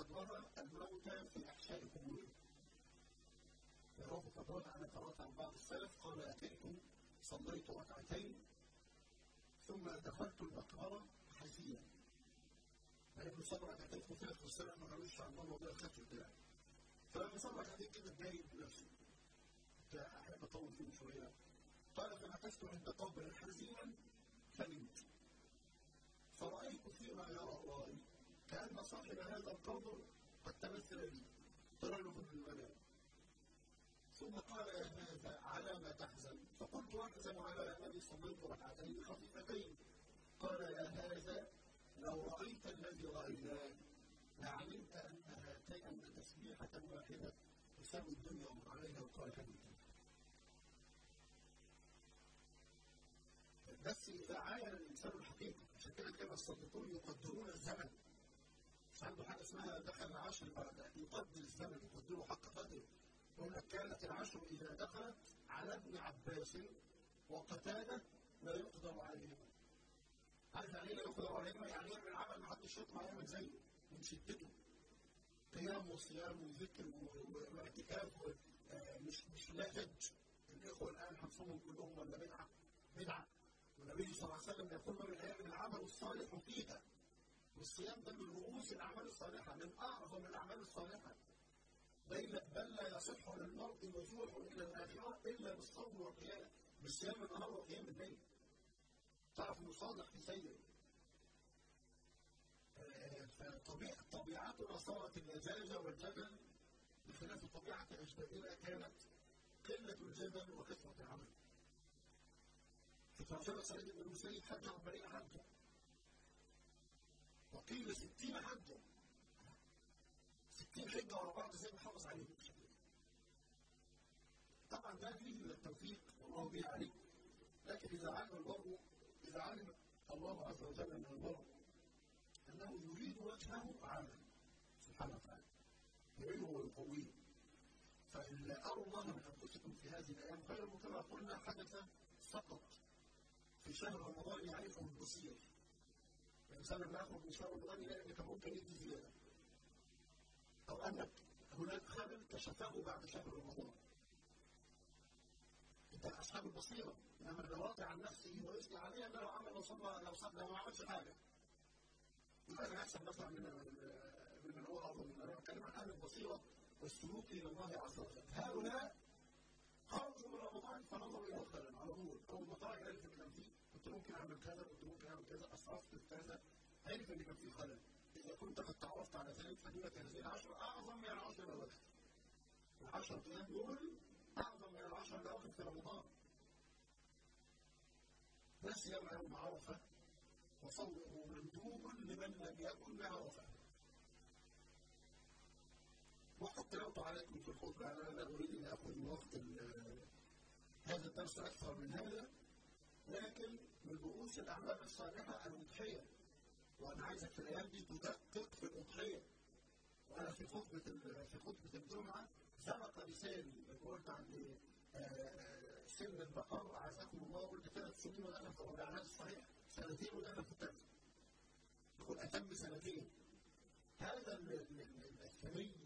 قد رأى الموتى في أحشاء قبورهم يروح قد أنا قرأت عن بعض السلف قال أتيت صليت ركعتين ثم دخلت المقبرة حزينا فلما صلى ركعتين قلت له السلام ما قالوش عن الله ولا الختم بتاعي فلما صلى ركعتين كده اتضايق بنفسي أحب أطول فيه شوية قال فمكثت عند قبر حزينا فنمت فرأيت فيما يرى الله كأن صاحب هذا القبر قد تمثل لي ترى في المنام ثم قال يا هذا على ما تحزن. فقلت احزن على انني صليت ركعتين خفيفتين. قال يا هذا لو رأيت الذي رأيناه لعلمت أن هاتين ان تسبيحة واحدة تساوي الدنيا وما عليها حديثا بس إذا عاين الإنسان الحقيقة عشان كده كده الصديقون يقدرون الزمن. عنده حاجة اسمها دخل العشر بعد يقدر الزمن يقدره حق قدره. يقول لك كانت العشر إذا دخلت على ابن عباس وقتاده لا يقدر عليهما. عارف يعني لا يقدر عليهما يعني يعمل عمل ما حدش يطلع يعمل زيه من شدته. قيام وصيام وذكر واعتكاف مش مش لازج الإخوة الآن حصلهم كلهم ولا بدعة؟ بدعة. والنبي صلى الله عليه وسلم يقول من الأيام العمل الصالح فيها. والصيام ده من رؤوس الأعمال الصالحة من أعظم الأعمال الصالحة. بل لا يصح للمرء الرجوع إلى الآخرة إلا بالصوم والقيام بالصيام النهار وقيام الليل. تعرف انه صادق في سيره فطبيعتنا صارت اللزاجه والجبل بخلاف طبيعة اجدادنا كانت قلة الجبل وكثره العمل. فتعتبر سعيد بن المسيب حج 40 حجه وقيل 60 حجه 60 حجة ورا بعض إزاي بيحافظ عليهم طبعا ده فيه التوفيق والله به عليك لكن إذا علم المرء إذا علم الله عز وجل من المرء أنه يريد وجهه عمل سبحانه وتعالى. يعينه ويقويه. فإن أروا الله من أنفسكم في هذه الأيام خير كما قلنا حدث سقط. في شهر رمضان يعرفه البصير من شهر رمضان يلاقي إنك ممكن يدي زيادة. أو أنك هناك خلل كشفاه بعد شهر رمضان. أنت أصحاب البصيرة. إنما اللي راضي عن نفسه ويثني عليها لو عمل صلى لو صلى ما عملش يبقى أنا أحسن مثلا من من هو أفضل من أنا بتكلم عن أهل البصيرة والسلوك إلى الله عز وجل. هؤلاء خرجوا من رمضان فنظروا إلى الخلل على طول. أول ما طلع عرف إن كان فيه كنت ممكن أعمل كذا كنت ممكن أعمل كذا في كذا. عرف إن كان فيه خلل إذا كنت قد تعرفت على ذلك فدولة هذه العشر أعظم من العشر الأواخر العشر أيام دول أعظم من العشر الأواخر في رمضان. لا سيما يوم عرفة وصومه مندوب لمن لم يكن بعرفة وقد تلوت عليكم في الخطبة أنا لا أريد أن أخذ من وقت هذا الدرس أكثر من هذا لكن من رؤوس الأعمال الصالحة الأضحية وأنا عايزك في الأيام دي تدقق في الأضحية. وأنا في خطبة في خطبة الجمعة سبق لساني قلت عن سن البقر عزكم الله قلت ثلاث سنين وأنا في الربيعات الصحيح. سنتين وأنا في الثالث يقول أتم سنتين. هذا الثري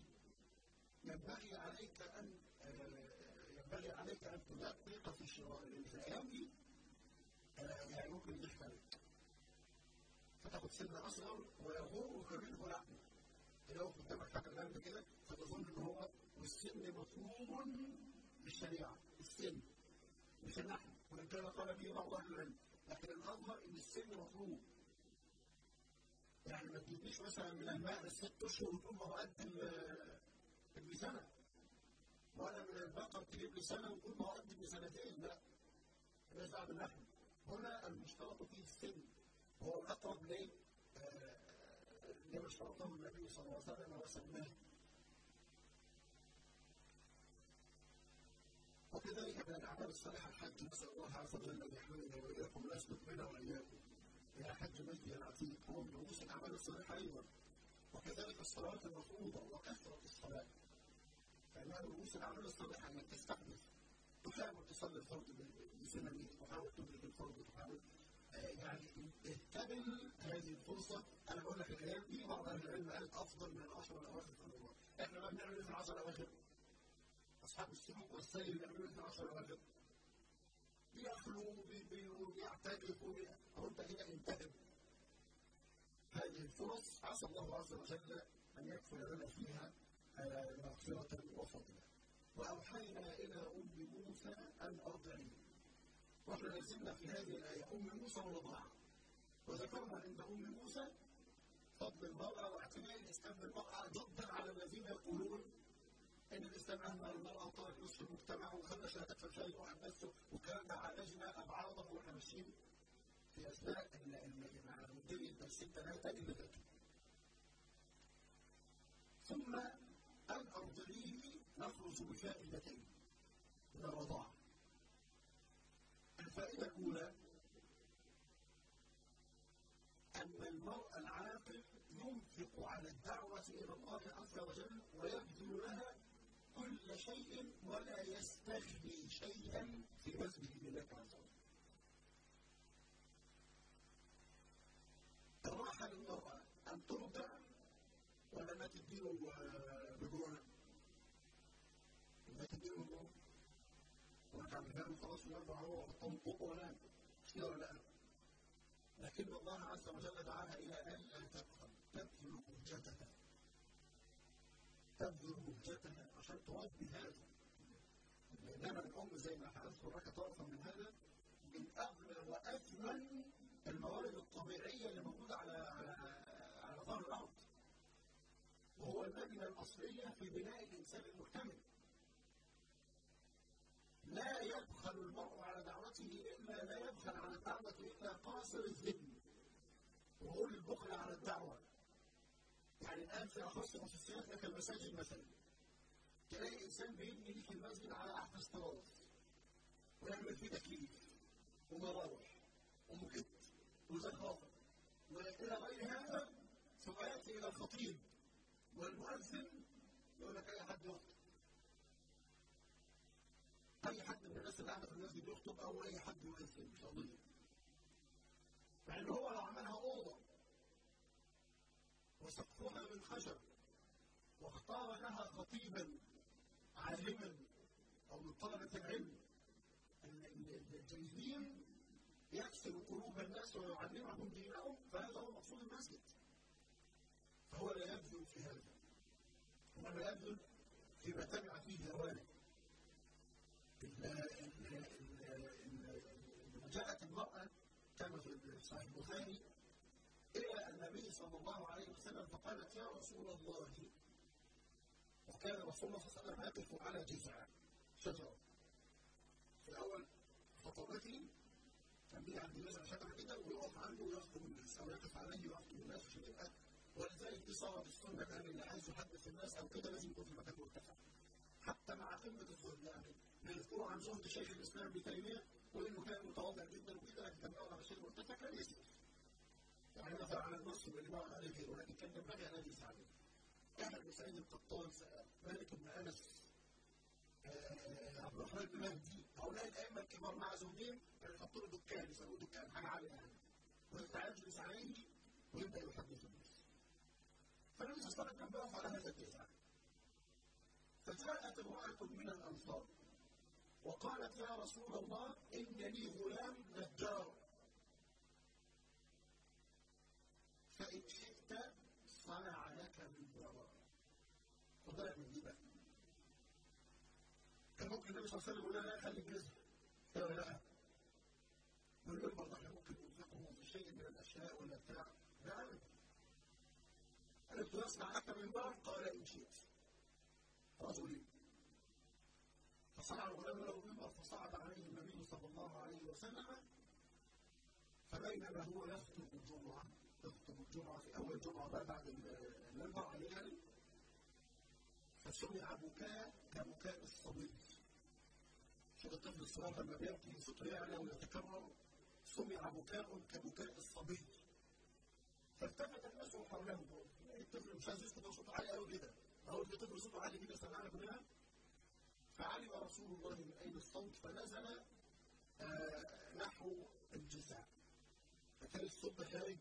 ينبغي عليك أن ينبغي عليك أن تدقق في الشراء في الأيام دي يعني ممكن يحترق فتاخد سن أصغر ويغرك منه لحم لو قدامك حاجة جنب كده فتظن إن هو والسن مطلوب بالشريعة السن. مش اللحم وإن كان قال به بعض أهل العلم. لكن الأظهر إن السن مطلوب يعني ما تجيبليش مثلا من الماء الست أشهر وتقول ما بقدم ابن سنة. ولا من البقر تجيب لي سنة وتقول ما بقدم سنتين. لا. ليس باللحم هنا المشترط فيه السن. هو الأقرب ليه؟ لما اشترطه النبي صلى الله عليه وسلم وكذلك من الأعمال الصالحة الحج نسأل الله عز وجل أن يحملنا وإياكم ويسلك بنا وإياكم إلى حج بيته العتيق هو من رؤوس الأعمال الصالحة أيضا وكذلك الصلاة المفروضة وكثرة الصلاة. فإنها رؤوس الأعمال الصالحة أنك تستحدث تحاول تصلي الفرض بسننه تحاول تدرك الفرض تحاول يعني اهتبل هذه الفرصة أنا بقول لك الأيام دي بعض أهل العلم قال أفضل من العشر بيعملوا في العشر اواخر اصحاب السلوك والسير بيعملوا في العشر اواخر بيخلوا بيعتكفوا أو انت كده انتهب هذه الفرص عسى الله عز وجل أن يكفل لنا فيها مغفرة وفضلا وأوحينا إلى أم موسى أن ارضعيه وإحنا نزلنا في هذه الايه ام موسى ورضاعه وذكرنا عند ام موسى فضل المراه واعتماد الاسلام بالمراه ضدا على الذين يقولون ان الاسلام اهمل المراه وطرد نصف المجتمع وخلى شهادات الخارج واحد بس ده عالجنا ابعاضه وإحنا ماشيين في اثناء مدري الدرسين ثلاثة اللي فاتوا. ثم ان ارضعيه نخرج بفائدتين من الرضاعة. الفائدة الأولى أن المرء العاقل ينفق على الدعوة إلى الله عز وجل ويبذل لها كل شيء ولا يستغني شيئا في بذله لله عز وجل. الراحة للمرأة أن ترضع ولا ما له خلاص ويرضع هو وتنطق ولا ولا لا؟ لكن الله عز وجل دعاها إلى أن لا تبخل تبذل حجتها تبذل مهجتها عشان تربي هذا بينما الأم زي ما هنذكر لك طرفا من هذا من اغلى وأثمن الموارد الطبيعية اللي موجودة على على على ظهر الأرض. وهو اللبنه الاصليه في بناء الانسان المكتمل لا يبخل المرء على الا لا يبخل على الدعوة الا قاصر الذهن وقول البخل على الدعوة. يعني الآن في أخص خصوصيات المساجد مثلا تلاقي إنسان بيبني ليك المسجد على أحدث طراز ويعمل فيه تكييف ومراوح ومكت وزخارف وإلى غير هذا ثم يأتي إلى الخطيب والمؤذن يقول لك اي حد يخطب أي حد من الناس اللي قاعدة في المسجد يخطب أو أي حد يؤذن مش قضيه مع ان هو لو عملها أوضة وسقفها من خشب واختار لها خطيبا عالما أو من طلبة العلم الجيدين يكسر قلوب الناس ويعلمهم دينهم فهذا هو مقصود المسجد. فهو لا يبذل في هذا. هو لا يبذل فيما تبع فيه هوانه. جاءت المرأة كما في صحيح البخاري إلى النبي صلى الله عليه وسلم فقالت يا رسول الله. وكان رسول الله صلى الله عليه وسلم على جذع شجرة. في أول خطبته كان بيه عند جذع شجرة كده ويقف عنده ويخطب الناس أو يقف عليه ويخطب الناس عشان يبقى ولذلك دي صارت السنة كان اللي عايز يحدث الناس أو كده لازم يكون في مكان مرتفع. حتى مع قمة الزهد يعني بيذكروا عن زهد شيخ الإسلام ابن تيمية وإنه كان متواضع جدا وكده لكن كان بيقعد على شيء مرتفع كان يسير يعني مثلا على النص بقى عليه غيره ولكن كان ينبغي ان يجلس عليه. يحيى بن سعيد القطان مالك بن أنس عبد الرحمن بن مهدي هؤلاء الأئمة الكبار مع زوجين كانوا يحطوا له دكان يسموه دكان حاجة عالية يعني. ويبدأ يجلس عليه ويبدأ يحدث الناس. فالنبي صلى الله عليه وسلم كان بيقف على هذا الجزع. فجاءت امرأة من الأنصار وقالت يا رسول الله ان لي غلام نجار. فإن شئت صنع لك من وراء فضلت من دي بقى. كان ممكن النبي صلى الله عليه وسلم يقول لا خلي الجزء قال لا. يقول له برضه إحنا ممكن ننفقه في شيء من الأشياء ولا بتاع. لا ابدا قالت له يصنع لك من وراء قال إن شئت. رجل فصنع الغلام له منبر فصعد عليه النبي صلى الله عليه وسلم فبينما هو يخطب الجمعة تخطب الجمعة في أول جمعة بقى بعد المنبر عليه يعني فسمع بكاء كبكاء الصبي شوف الطفل الصغير لما بيبكي صوته يعلى ويتكرر سمع بكاء كبكاء الصبي فالتفت الناس حوله الطفل مش عايز يسكت صوته عالي قوي كده. أول في طفل صوته عالي كده سمعنا كلنا. فعلم رسول الله من أين الصوت فنزل آه نحو الجزع فكان الصوت خارج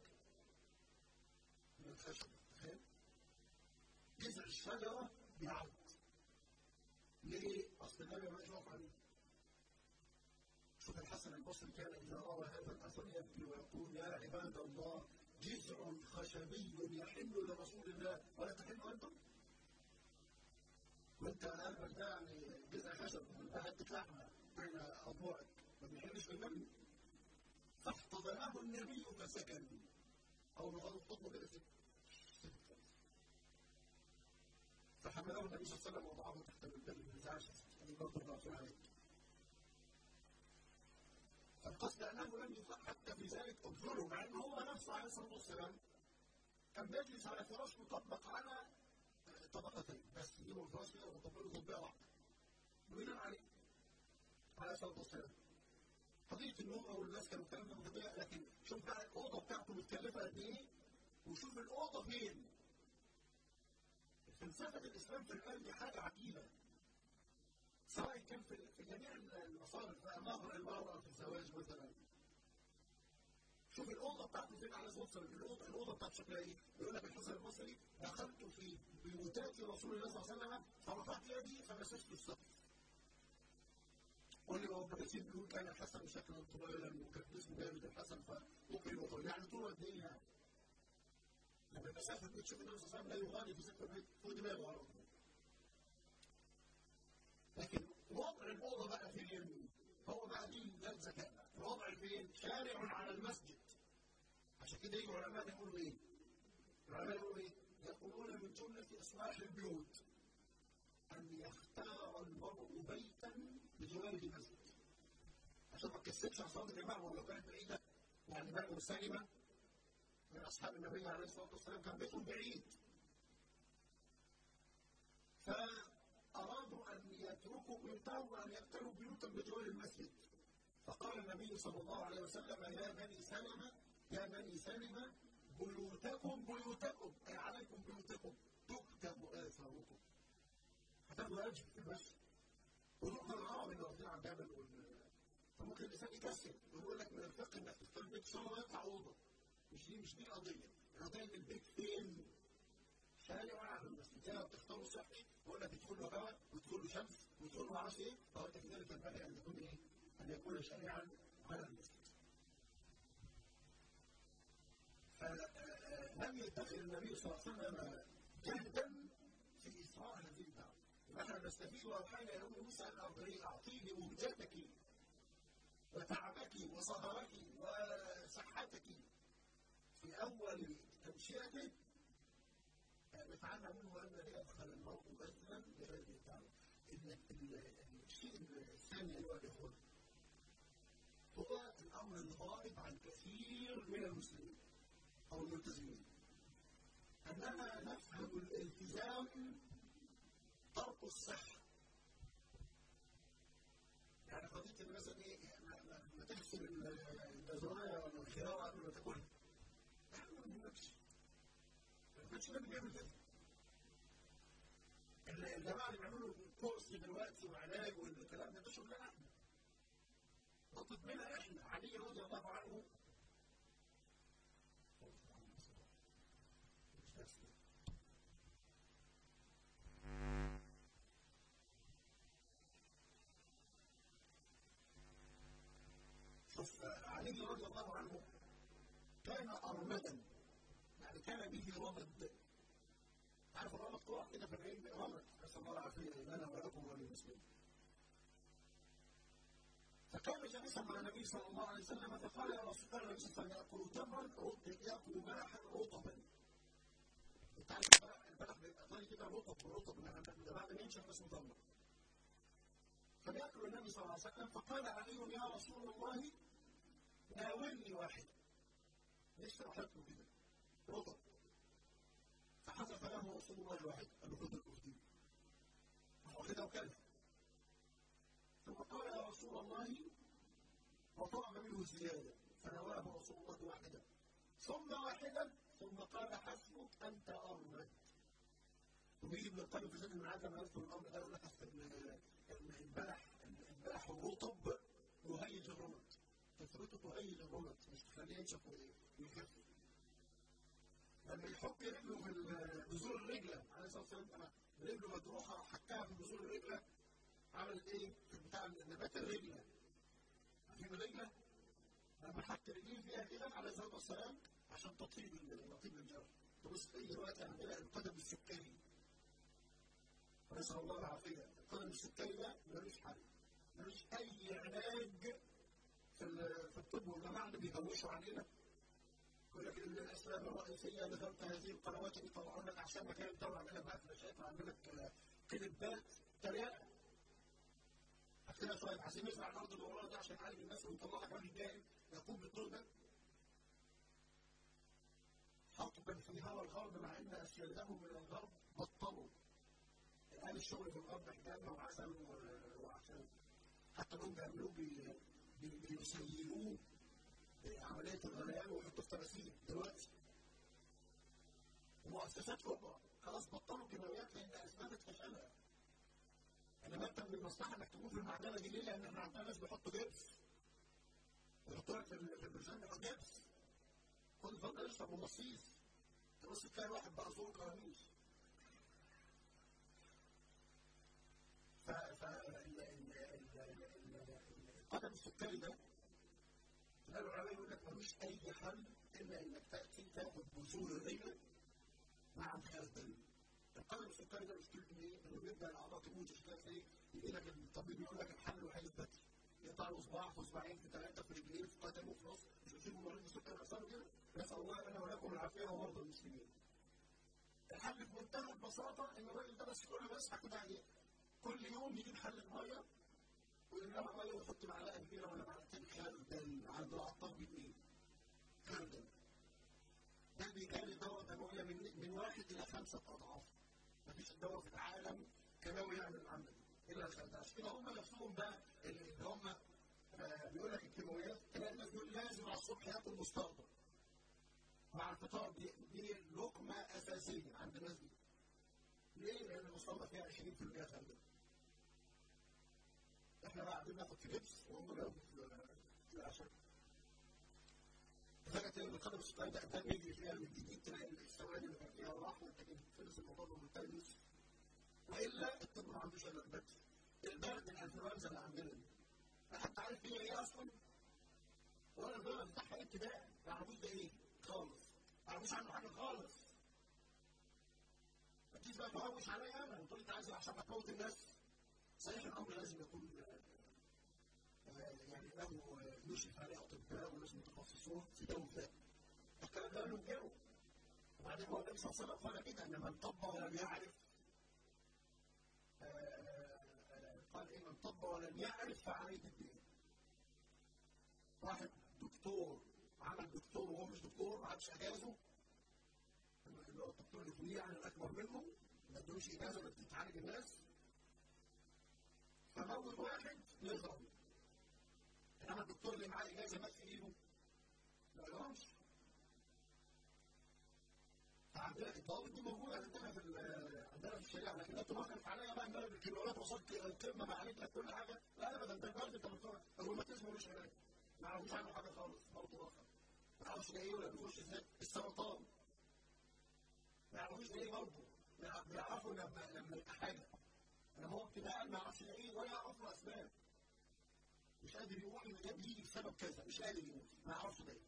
من الخشب تخيل جذع الشجرة يعد ليه؟ أصل النبي ما يشوف عليه. شوف الحسن البصري كان إذا روى هذا الأثر يبكي ويقول يا عباد الله جذع خشبي يحل لرسول الله. ولا تحل أنتم؟ وأنت قلبك ده يعني جذع خشب ده حتة لحمة بين أضلاعك ما بيحلش بالنبي فاحتضنه النبي فسكن. أو نقول الخطبة كده فحمله النبي صلى الله عليه وسلم وضعه تحت الباب ما ينفعش برضه الرسول عليه فالقصد أنه لم يطلق حتى في ذلك. انظروا مع ان هو نفسه عليه الصلاة والسلام. كان بيجلس على فراش مطبق على طبقتين الفراش كده ويطبقوا طبقه واحدة بناء عليه عليه الصلاه والسلام قضية النوم أو الناس كانوا الكلام ده متضايق لكن شوف بقى الأوضة بتاعته متكلفة قد إيه؟ وشوف الأوضة فين؟ فلسفة الإسلام في القلب حاجة عجيبة. سواء كان في في جميع المصارف بقى المرأة في الزواج مثلا. شوف الأوضة بتاعته فين على الصلاة الأوضة الأوضة بتاعته شكلها إيه؟ يقول لك الحسن البصري دخلت في بيوتات رسول الله صلى الله عليه وسلم فرفعت يدي فمسست السقف. قول لي هو بكثير بيقول كان الحسن شكلا طويلا وكان اسمه جامد الحسن فممكن يقول يعني طول قد إيه يعني؟ لما المسافة بتشوف النبي صلى الله عليه وسلم لا يغالي في سكة البيت فوق دماغه على طول. لكن وضع الأوضة بقى فين؟ هو بقى دي ده الذكاء الوضع فين؟ شارع على المسجد عشان كده يجوا العلماء يقولوا إيه؟ العلماء يقولوا إيه؟ يقولون من جملة إصلاح البيوت أن يختار المرء بيتا بجوار المسجد عشان ما تكسبش عن صلاة الإمام ولو كانت بعيدة يعني بنو سلمة من أصحاب النبي عليه الصلاة والسلام كان بيتهم بعيد ف أرادوا أن يتركوا بيوتهم وأن يقتلوا بيوتا بجوار المسجد فقال النبي صلى الله عليه وسلم يا بني سلمة يا بني سلمة بيوتكم بيوتكم. أي عليكم بيوتكم. تكتب آثاركم. هتاخدوا أجر في المسجد ونقطة اللي واخدين على الجبل فممكن الإنسان يكسر ويقول لك من الفقه إنك تختار بيت شهر ويطلع أوضة. مش دي مش دي القضية. القضية إن البيت فين؟ شارع زي ما بتختاروا صحي لك يدخل له هواء ويدخل له شمس ويدخل له معرفش إيه؟ فهو أنت كذلك ينبغي إن يكون إيه؟ أن يكون شارعا على المسجد. فلم يتخذ النبي صلى الله عليه وسلم جهدا في اسراء هذه الدعوة. نحن نستفيد إلى ام موسى ان ارضعيه أعطيني مهجتك وتعبك وسهرك وصحتك في أول تمشيتك نتعلم منه أن لا يدخل المرء بيتا بغير الدعوة. الشيء الثاني ايها الاخوه هو الأمر الغائب عن كثير من المسلمين أو الملتزمين. أننا نفهم الالتزام ترك الصحة. يعني قضيه مثلا إيه ما تغسل الجزرايه ولا الخيار قبل ما تاكلها. إحنا ما بنمشي. ما كانش النبي بيعمل كده. الجماعه اللي بيعملوا كورس دلوقتي وعلاج والكلام ده ده شغلنا إحنا. نطلب منها إحنا علي رضي الله عنه كان أرمدا يعني كان به رمد عارف الرمد طلع كده في العلم؟ رمد نسأل الله العافية لنا ولكم وللمسلمين فكان جالسا مع النبي صلى الله عليه وسلم فقال يا رسول الله النبي صلى الله عليه وسلم ياكل تمرا ياكل بلحا رطبا انت عارف البلح بيبقى طري كده رطب رطب. ده بعد ما ينشف اسمه تمر. فبياكل النبي صلى الله عليه وسلم فقال علي يا رسول الله ناولني واحد. لسه احطه كده رطب فحذف له رسول الله الواحد قال له خذ الاخدين واخدها وكلها ثم قال يا رسول الله وطعم منه زيادة فنواه رسول الله واحدا. ثم واحدا ثم قال حسبك أنت أرمد. ويجي ابن القيم في زاد المعاد يذكر الأمر يقول لك اصل البلح البلح الرطب يهيج الرمد كثرته تهيج الرمد مش تخليه ينشف ويخف لما يحط رجله في بذور الرجله عليه الصلاه والسلام رجله مجروحه حكاها في نزول الرجله عملت إيه؟ في بتاع نبات الرجله عارفين الرجله؟ لما حط رجليه فيها كده عليه الصلاه والسلام عشان تطيب تطيب الجرح تبص في دلوقتي عندنا القدم السكري نسال الله العافية القدم السكري ده ملوش حل ملوش أي علاج في الطب والجماعة اللي بيهوشوا علينا. يقول لك الاسباب الرئيسيه لخلق هذه القنوات اللي طلعوا لك عشان ما كانت طبعا عندنا بقى شايف عندنا كليبات تريقه هتلاقي شوية عايزين نزرع الأرض ورانا دي عشان نعالج الناس ونطلع لك راجل جاهل يقوم بالدور ده. حقبا في هوى الغرب مع إن أسيادهم من الغرب بطلوا. الآن الشغل في الغرب حجامه وعسل وعسل. حتى لهم بيعملوه بيسيروه عمليه الغليان ويحطوا في تماثيل دلوقتي ومؤسسات كبرى خلاص بطلوا كيماويات لأن اثبتت فشلها أنا بكتب من المصلحه إنك تكون في المعدنه دي ليه؟ لأن عندنا ناس بيحطوا جبس. يحطوا لك في بيحط جبس. كل فتره يشرب مصيص تبص تلاقي واحد بقى زور كراميس ف ف القدم السكري ده قالوا العلماء يقول لك ملوش أي حل إلا إنك تأتي تاخد بذور الرجل مع الخردل القدم السكري ده مشكلته إيه؟ إنه بيبدأ الاعضاء تموت عشان إيه؟ يجي لك الطبيب يقول لك الحل الوحيد البتر يقطع له صباع في صباعين في ثلاثة في رجلين في قدمه في نص مش بيسيبوا مريض السكر يحصل كده نسأل الله لنا ولكم العافية ومرضى المسلمين. الحل بمنتهى البساطة إن الراجل ده بس يقول له بس هاخد عليه كل يوم يجيب حله ميه ويملأها ميه ويحط معلقة كبيرة ولا معلقتين خردل عند العطار باثنين خردل ده بيجاري دواء تنويه من من واحد إلى خمسة أضعاف. مفيش دواء في العالم كيماوي يعمل العمل إلا الخردل عشان كده هم نفسهم بقى اللي هم بيقول لك الكيماويات تلاقي الناس بيقول لازم على الصبح ياكل مستردة. مع الفطار دي, دي لقمة أساسية عند الناس دي. ليه؟ لأن المستردة فيها 20% خردل إحنا قاعدين ناخد في لبس وهم بياخدوا في العشاء ان القدم السكري ده ده بيجري فيها من جديد تلاقي السواد اللي كان فيها راح وانت كده بتلبس الموضوع ملتبس والا الطب ما عندوش الا البرد البرد الانفلونزا اللي عندنا دي حتى عارف هي إيه أصلا؟ ولا الفيروس بتاعها ابتداء ما يعرفوش ده إيه خالص ما يعرفوش عنه حاجة خالص ما تجيش بقى تهوش عليا أنا وتقول انت عايز عشان تموت الناس صحيح الأمر لازم يكون يعني له يشرف عليه أطباء وناس متخصصون في وفي ده. الكلام ده له جو. وبعدين هو النبي صلى الله عليه وسلم قال كده إن من طب ولم يعرف قال إيه من طب ولم يعرف فعليه الدين. واحد دكتور عمل دكتور وهو مش دكتور ما عادش إجازة اللي هو الدكتور اللي فوقيه يعني الأكبر منه ما ادوش إجازة انك تتعالج الناس فموت واحد يضرب. إنما الدكتور اللي معاه اجازه مات في إيده. ما لهمش فعندنا الضوابط دي موجوده عندنا في عندنا في الشريعه لكن انت كانت عليا بقى أنا بالكيلوات وصلت القمه بعالج لك كل حاجة. لا ابدا ده البرد أنت بتقول الروماتيزم ملوش علاج ما يعرفوش عنه حاجة خالص برضه رخم ما يعرفوش ده إيه ولا بيخش إزاي. السرطان. ما يعرفوش ده إيه برضه. بيعرفوا لما لما حاجة. أنا هو ابتداء ما يعرفش ده إيه ولا يعرف له أسباب. مش قادر يقول ان ده بيجي بسبب كذا مش قادر يقول. ما يعرفش ده إيه.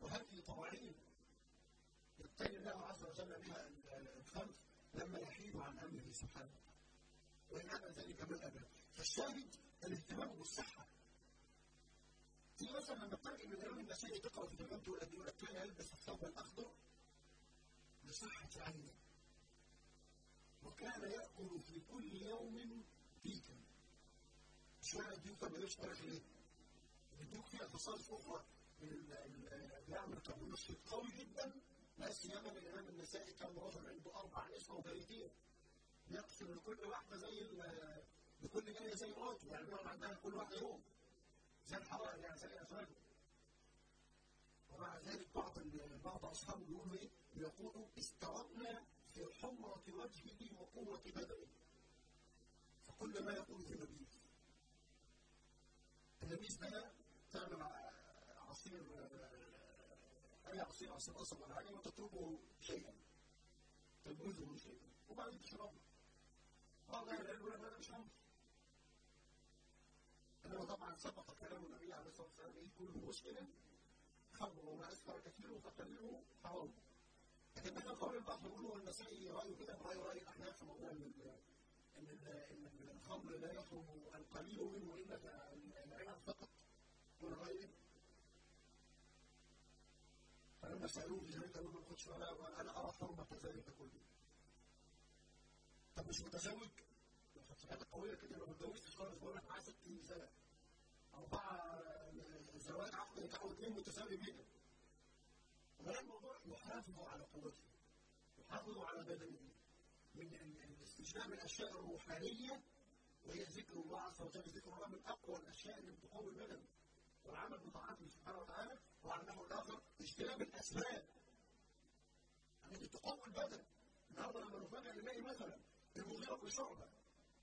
وهذه طواعين؟ يبتلي الله عز وجل بها الخلق لما يحيدوا عن أمره سبحانه. عمل ذلك من ابدا فالشاهد الاهتمام بالصحة. في مثلا لما تلاقي من اليوم النسائي تقرا في ترجمته يقول لك كان يلبس الثوب الأخضر لصحة عينه وكان يأكل في كل يوم ديكا اشمعنى الديك ما ليش طريق ليه؟ الديك فيها خصائص أخرى. بيعمل كربونوسيد قوي جدا. لا سيما الإمام النسائي كان رجل عنده أربع نسوة وبيتين يقتل لكل واحدة زي لكل جاية زي مراته. يعني بيقعد عندها كل واحدة يوم. زي الحرائر يعني زي أزواجه ومع ذلك بعض بعض أصحابه بيقولوا إيه؟ بيقولوا استردنا في حمرة وجهه وقوة بدنه. فكل ما يقول في النبيذ النبيذ ده تعمل عصير أي عصير عصير قصب ولا حاجة وتتركه شيئا. تجوزه كده وبعدين تشربه. بعض أهل العلم يقول أنا مش انما طبعا سبق كلام النبي عليه الصلاة والسلام إيه كل مسلم خمر وما اسكر كثيره فقليله حرام. لكن إحنا قول البحر النسائي رايه كده راي راي الاحناف في موضوع ان ان الخمر لا يحرم القليل منه الا العنب فقط غيره فلما سالوه ذلك قالوا ما كنتش أنا ارى حرمه ذلك كله طب مش متزوج؟ حاجة قويه كده لو ما خالص بقول لك معاه 60 سنه أربعة زواج عقد نكاح واثنين متساوي جدا ولا الموضوع على قوته يحافظ على بدنه. من استجلاب الأشياء الروحانية وهي ذكر الله عز وجل. ذكر الله من أقوى الأشياء اللي بتقوي البدن. والعمل بطاعته سبحانه وتعالى وعلى النحو الآخر اجتناب الأسباب التي تقوي البدن. النهارده لما نفاجئ نلاقي مثلا المغيرة بن شعبة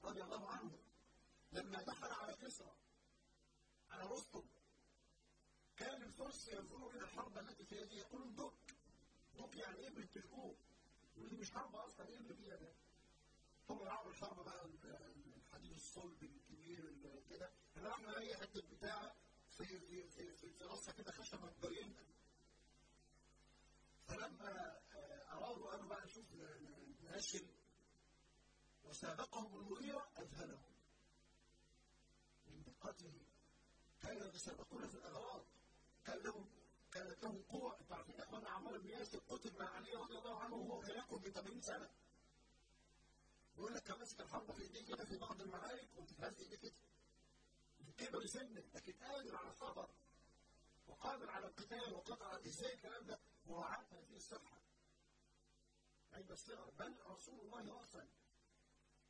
رضي الله عنه لما دخل على كسرى على رستم كان الفرس ينظروا إلى الحرب التي في يده يقولون دك دك يعني إيه بالتلكوه ودي مش حرب أصلا إيه اللي فيها ده؟ هم لعبوا الحرب بقى الحديد الصلب الكبير كده إحنا أي حتة بتاع في في في في, في راسها كده خشبه مبينه فلما أرادوا قالوا بقى نشوف ننشل وسابقهم المغيرة أذهلهم من دقته كانوا يتسابقون في الأغراض. كان لهم كانت لهم قوة. أنتوا عارفين إخوان عمار بن ياسر قتل مع علي رضي الله عنه وهو هناك ب 80 سنة. يقول لك كان ماسك الحرب في ايديه كده في بعض المعارك وبتتهز ايديه كده كبر سنه لكن قادر على السفر وقادر على القتال وقادر على إزاي الكلام ده. وهو عارف هذه الصحه عند الصغر بل رسول الله راسا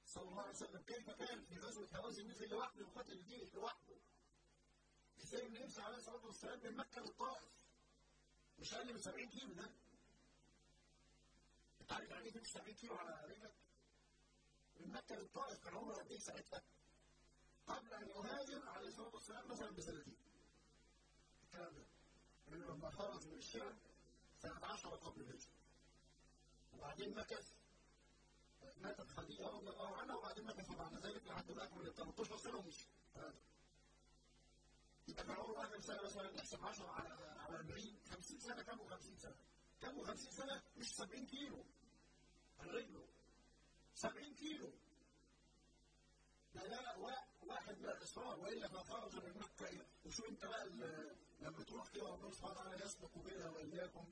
صلى الله عليه وسلم كيف كان؟ في غزوة هوازن مثل لوحده وقتل الجيش لوحده. إزاي النبي عليه الصلاه والسلام من مكة للطائف؟ مش أقل من 70 كيلو ده. أنت عارف يعني إيه تمشي 70 كيلو على رجلك؟ من مكة للطائف كان عمره قد إيه ساعتها؟ قبل أن يهاجر عليه الصلاه والسلام مثلا بسنتين الكلام ده. لما خرج من الشام سنة 10 قبل الهجرة. وبعدين مكث. ماتت خديجة رضي الله عنها وبعدين مكث. بعد ذلك لحد ما اكمل 13 سنة ومشي. كان عمره كام سنه مثلا نحسب 10 على على 40 50 سنه كام 50 سنه كام 50 سنه مش 70 كيلو على رجله 70 كيلو لا لا واحد من الاصرار والا فخرج من مكه وشوف انت بقى لما تروح كده ربنا سبحانه وتعالى يسبق بينها واياكم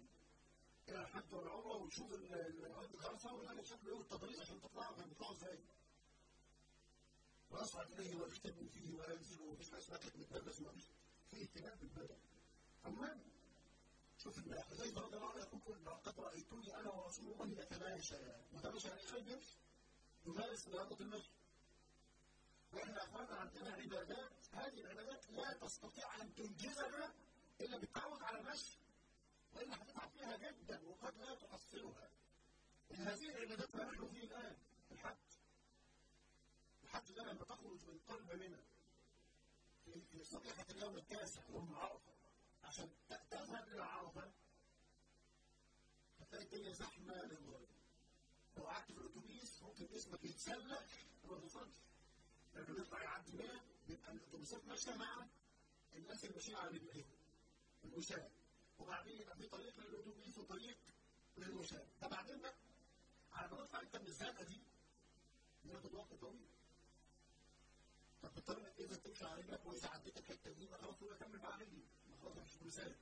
إلى الحج والعمره وتشوف الأرض خالصه ولا شكله إيه التضريح عشان تطلعوا كان بيطلعوا إزاي؟ ويصعد اليه ويختم فيه وينزل ومفيش حاجة اسمها مدرس ومفيش في اهتمام بالبدن. المهم شوف حذيفة رضي الله عنه يقول لقد رأيتني أنا ورسول الله نتماشى نتماشى يعني خير يمارس رياضة المشي. وإحنا اخوانا عندنا عبادات هذه العبادات لا تستطيع أن تنجزها إلا بالتعود على المشي. والا هتتعب فيها جدا وقد لا تحصلها. هذه العبادات ما نحن فيه الآن الحج. الحج ده لما تخرج من قلب منى في صبيحة اليوم التاسع يوم عرفة عشان تذهب إلى عرفة هتلاقي الدنيا زحمة للغاية. لو قعدت في الأتوبيس ممكن جسمك يتسلق وما توصلش. لما بيطلع يعدي 100 بيبقى الأتوبيسات ماشية مع الناس اللي ماشيين على رجليهم. المشاة. وبعدين يبقى في طريق للأتوبيس وطريق للمشاة. ده بعدين بقى على ما تطلع أنت من الزنقة دي بياخد وقت طويل. فبتضطر انك اذا تمشي رجلك واذا عديت الحته دي خلاص تقول اكمل بقى رجلي خلاص مش مساعد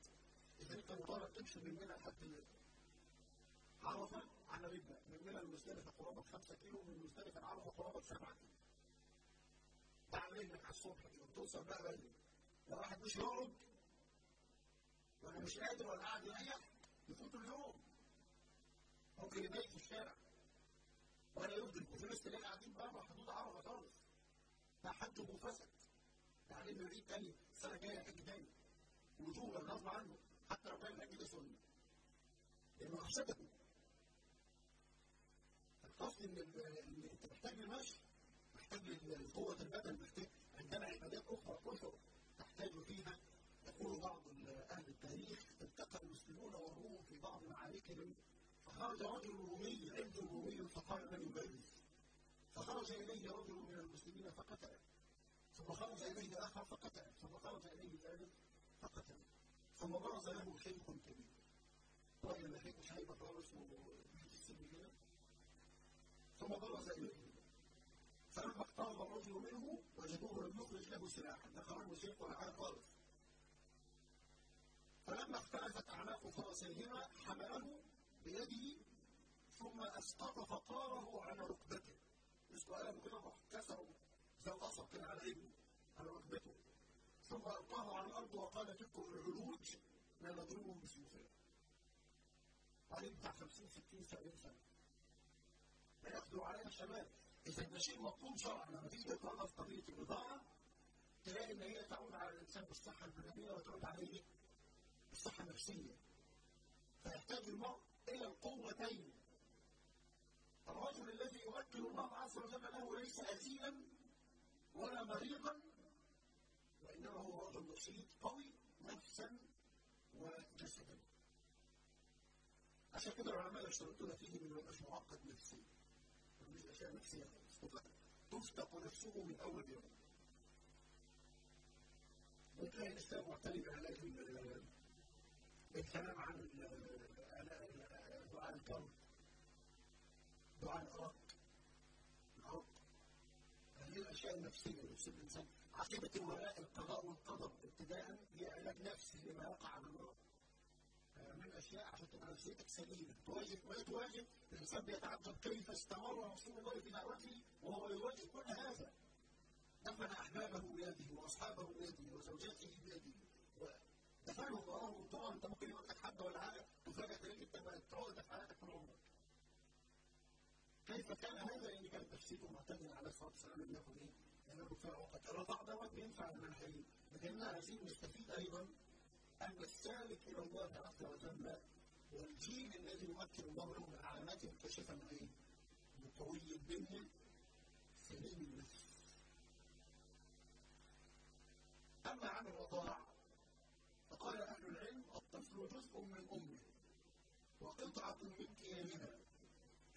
إذا أنت مطالب تمشي من منى لحد عرفة على رجلك. من منى المزدلفه قرابه 5 كيلو من المزدلفه لعرفه قرابه 7 كيلو. على رجلك على الصبح توصل بقى بدري لو واحد مش يقعد ولا مش قادر ولا قاعد يريح يفوت اليوم ممكن يبيت في الشارع. ولا يفضل. وفي ناس تلاقي قاعدين بره حدود عرفة خالص. حجه فسد يعني إنه يعيد تاني السنة الجايه حج تاني. وجوبا غصب عنه حتى لو كان الحج ده سنة. لأنه افسده القصد إن أنت محتاج للمشي محتاج لقوة البدن محتاج عندنا عبادات أخرى كثر تحتاج فيها يقول بعض أهل التاريخ التقى المسلمون والروم في بعض معاركهم. فخرج رجل رومي عبد رومي فقال من يبارز فخرج اليه رجل من المسلمين فقتله ثم خرج اليه اخر فقتله ثم خرج اليه ثالث فقتله ثم برز له شيخ كبير راجل لحيته شايبه خالص وبيت السن كده ثم برز اليه فلما اقترب الرجل منه وجدوه لم يخرج له سلاحا موسيقى ولا حاجة خالص. فلما اختلفت اعناق فرسيهما حمله بيده ثم أسقط فقاره على ركبته. مسكوا قلم كده راح كسروا زي كده على ابنه على ركبته. ثم ألقاه على الأرض وقال تلكم العلوج لا نضربهم بسيوفنا بعدين بتاع 50 60 70 سنة. لا علينا الشباب إذا ده شيء مطلوب شرعا لما تيجي تقرا في قضيه البضاعه تلاقي إن هي تعود على الإنسان بالصحة البدنيه وتعود عليه بالصحة النفسية. فيحتاج المرء إلى القوتين. الرجل الذي يمكن الله عز وجل له ليس أثيما ولا مريضا هو رجل نشيط قوي نفسا وجسدا. عشان كده العلماء يشترطون فيه من يبقاش معقد نفسيا. مش اشياء نفسيه تفتق نفسه من أول يوم. وتلاقي الإسلام معتني بعلاج الكلام عن دعاء الكرب دعاء الارق الارق هذه الأشياء النفسية اللي تصيب عاقبه وراء القضاء والقدر ابتداء هي علاج نفسي لما يقع من المرض من الأشياء عشان تبقى نفسيتك سليمة. تواجه ما تواجه الإنسان بيتعجب كيف استمر رسول الله في دعوته وهو يواجه كل هذا. دفن أحبابه بيده وأصحابه بيده وزوجاته بيده دفنهم وراهم طبعا. أنت ممكن يقول لك حد ولا حاجة؟ تفاجئ تلاقيك أنت بقت في حياتك طول عمرك كيف كان هذا؟ لأن كانت نفسيته معتدله على الصلاه والسلام ياخذ إيه؟ ان الرضاع دوت بينفع المنهجين لكننا عايزين نستفيد أيضا أن السالك إلى الله عز وجل والجيل الذي يمكن الله له من علامات الكشف أنه إيه؟ قوي البنية سليم النفس. أما عن الرضاع فقال أهل العلم الطفل جزء من أمه وقطعة من كيانها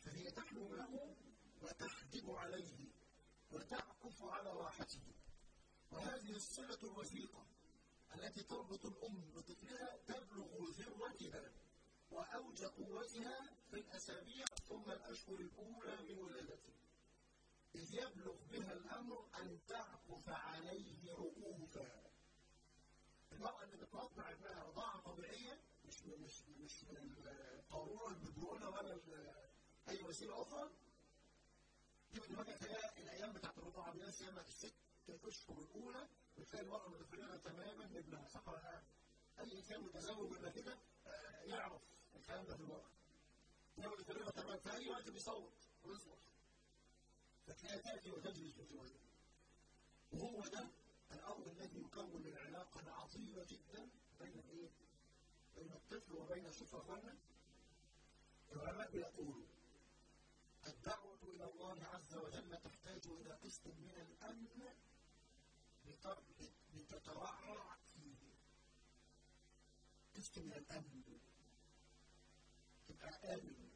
فهي تحلو له وتحجب عليه وتعكف على راحته. وهذه الصلة الوثيقة التي تربط الأم بطفلها تبلغ ذروتها وأوج قوتها في الأسابيع ثم الأشهر الأولى من ولادته إذ يبلغ بها الأمر أن تعكف عليه عقوفا المرأة اللي بترضع ابنها رضاعة طبيعية مش مش مش من القارورة البدرونة ولا أي وسيلة أخرى دي من وجهة الأيام بتاعت الرضاعة دي سيما الست الأشهر الأولى بتلاقي المرأة متفرغة تماما لابنها لا؟ أي إنسان متزوج ولا كده يعرف الكلام ده في المرأة. هي متفرغة تماما في أي وقت بيصوت ويصوت. فتلاقيها تأتي وتجلس الوجه. وهو ده الأمر الذي يكون العلاقة العظيمة جدا بين إيه؟ بين الطفل وبين أخوانا العلماء بيقولوا إلى الله عز وجل تحتاج إلى قسط من الأمن لتترعرع فيه. قسط من الأمن. تبقى آمن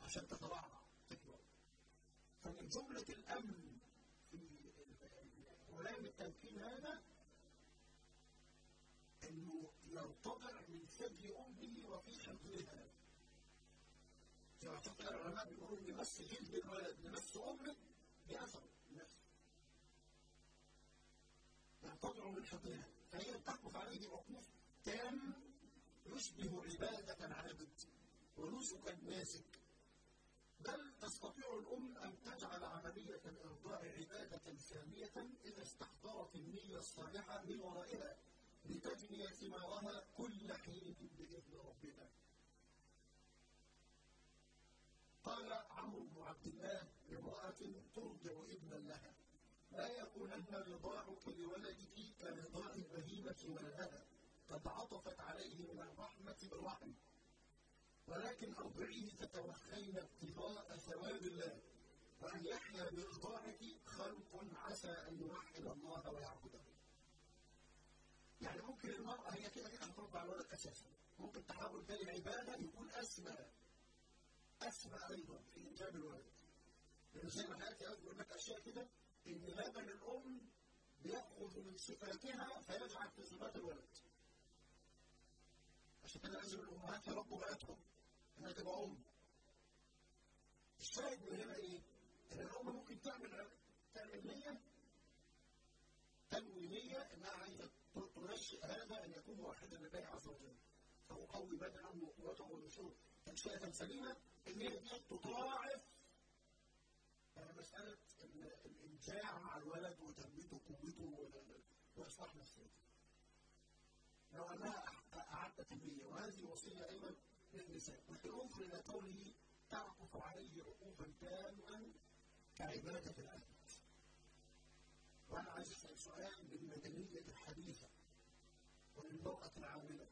عشان تترعرع تكبر فمن جملة الأمن في ولام التمكين هذا أنه يرتضع من ثدي أمه وفي حضنها ما تقول العلماء بيقولوا ان جلد الولد لمس امه باثر نفسه يرتضع من حضنها فهي تقف عليه عقوف تام يشبه عبادة العابد ونسك الناسك بل تستطيع الأم أن تجعل عملية الإرضاع عبادة سامية إذا استحضرت النية الصالحة من ورائها لتجني ثمارها كل حين بإذن ربنا. قال عمرو بن عبد الله لامرأة ترضع ابنا لها. لا يكونن رضاعك لولدك كرضاع البهيمة ولدها قد عطفت عليه من الرحمة بالرحم. ولكن أرضعيه تتوخين ابتغاء ثواب الله. وأن يحيا بإرضاعك خلق عسى أن يوحد الله ويعبده. يعني ممكن المرأة هي كده كده هترضع الولد أساسا، ممكن تحول تاني عبادة يكون أسمى. أسمى أيضا في إنجاب الولد. لأن زي ما حياتي أقول لك أشياء كده إن لبن الأم بيأخذ من صفاتها فيجعل في صفات الولد. عشان كده لازم الأمهات يربوا بناتهم إنها تبقى أم. الشاهد من هنا إيه؟ إن الأم ممكن تعمل تعمل نية تنوي نية إنها عايزة تنشئ هذا أن يكون واحدا لله عز وجل. فأقوي بدنه وقوته ونشوه تنشئة سليمة إن هي تضاعف مسألة الإنجاع مع الولد وتربيته وقوته وإصلاح نفسيته. لو أنها أعدت النية وهذه وصية أيضا للنساء انظر إلى قوله تعطف عليه عقوبا تاما كعبادة العهد. وأنا عايز أسأل سؤال بالمدنية الحديثة وللمرأة العاملة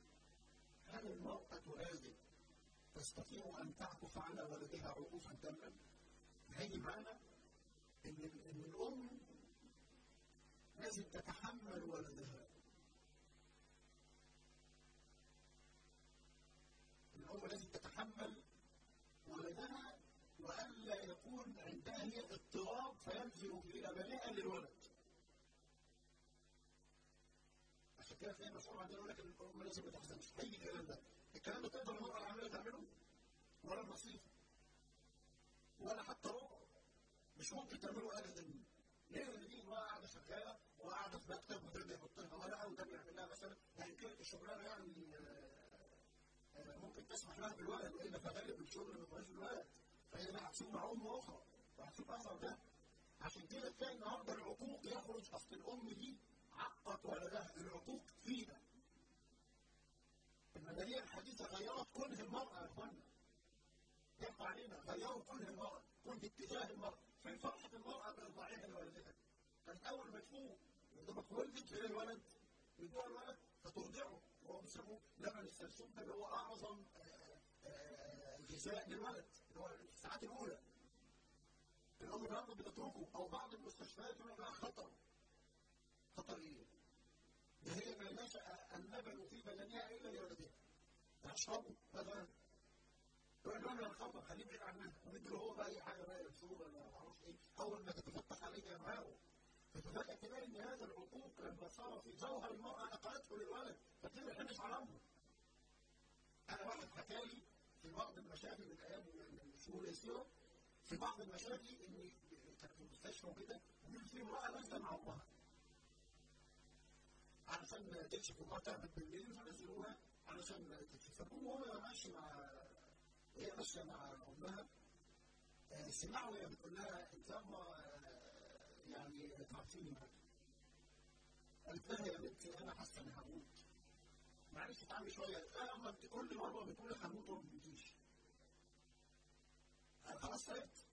هل المرأة هذه تستطيع أن تعطف على ولدها عطوفا تاما؟ هيجي معانا إن إن الأم لازم تتحمل ولدها. الأم لازم تتحمل ولدها وألا يكون عندها هي اضطراب فينزل في لبنها للولد. عشان كده تلاقي مسؤول عندنا يقول لك الأم لازم ما تحزنش، أي الكلام ده. الكلام ده تقدر المرأة العاملة تعمله؟ ولا النصيحة. ولا حتى ربع مش ممكن تعملوا ابدا ليه دي امراه قاعدة شغاله وقاعده في مكتب وده بيحط لها ورقه وده بيعمل لها مثلا يعني كانت الشغلانة يعني ممكن تسمح لها بالولد وإلا فغالب الشغل ما بيبقاش بالولد فهي بقى هتشوف مع ام أخرى وهتشوف أثر ده عشان كده تلاقي النهارده العقوق يخرج أصل الام دي عقت ولدها العقوق فيها المدنيه الحديثه غيرت كل المراه يا اخوانا يبقى علينا غيروا كل المرأة كنت اتجاه المرأة في فرحة المرأة بإرضاعها لولدها كانت أول ما تفوق لما ولدت غير الولد يدوها الولد فترضعه وهو بيسموه لبن السلسوم ده اللي هو أعظم غذاء للولد. اللي هو الساعات الأولى. الأم برضه بتتركه أو بعض المستشفيات يقول لك خطر. خطر إيه؟ ده هي ما نشأ اللبن في بدنها إلا لولدها تشربه مثلا. يقول له أنا الخمر خليه بعيد عنها هو بقى أي حاجة بقى ينصور ولا ما أعرفش إيه. اول ما تتفتح عليه جنبه فتفاجئ تلاقي إن هذا العقوق لما صار في جوهر المرأة نقلته للولد يحبش على امه أنا واحد حكى لي في بعض المشاكل من أيام الشهور اليسيره في بعض المشاكل ان كانت في المستشفى وكده يقول في امرأة نازله مع امها علشان تكشف امها تعبت بالليل فنزلوها. علشان تكشف فالام وهو ماشي مع وهي ماشية مع أمها. سمعوا وهي بتقول لها انت يعني تعرفيني معاك قالت لها يا بنتي أنا حاسة إني هموت. معلش اتعاملي شوية. قالت لها اما كل مرة بتقولي هموت وما بتجيش. أنا خلاص تعبت.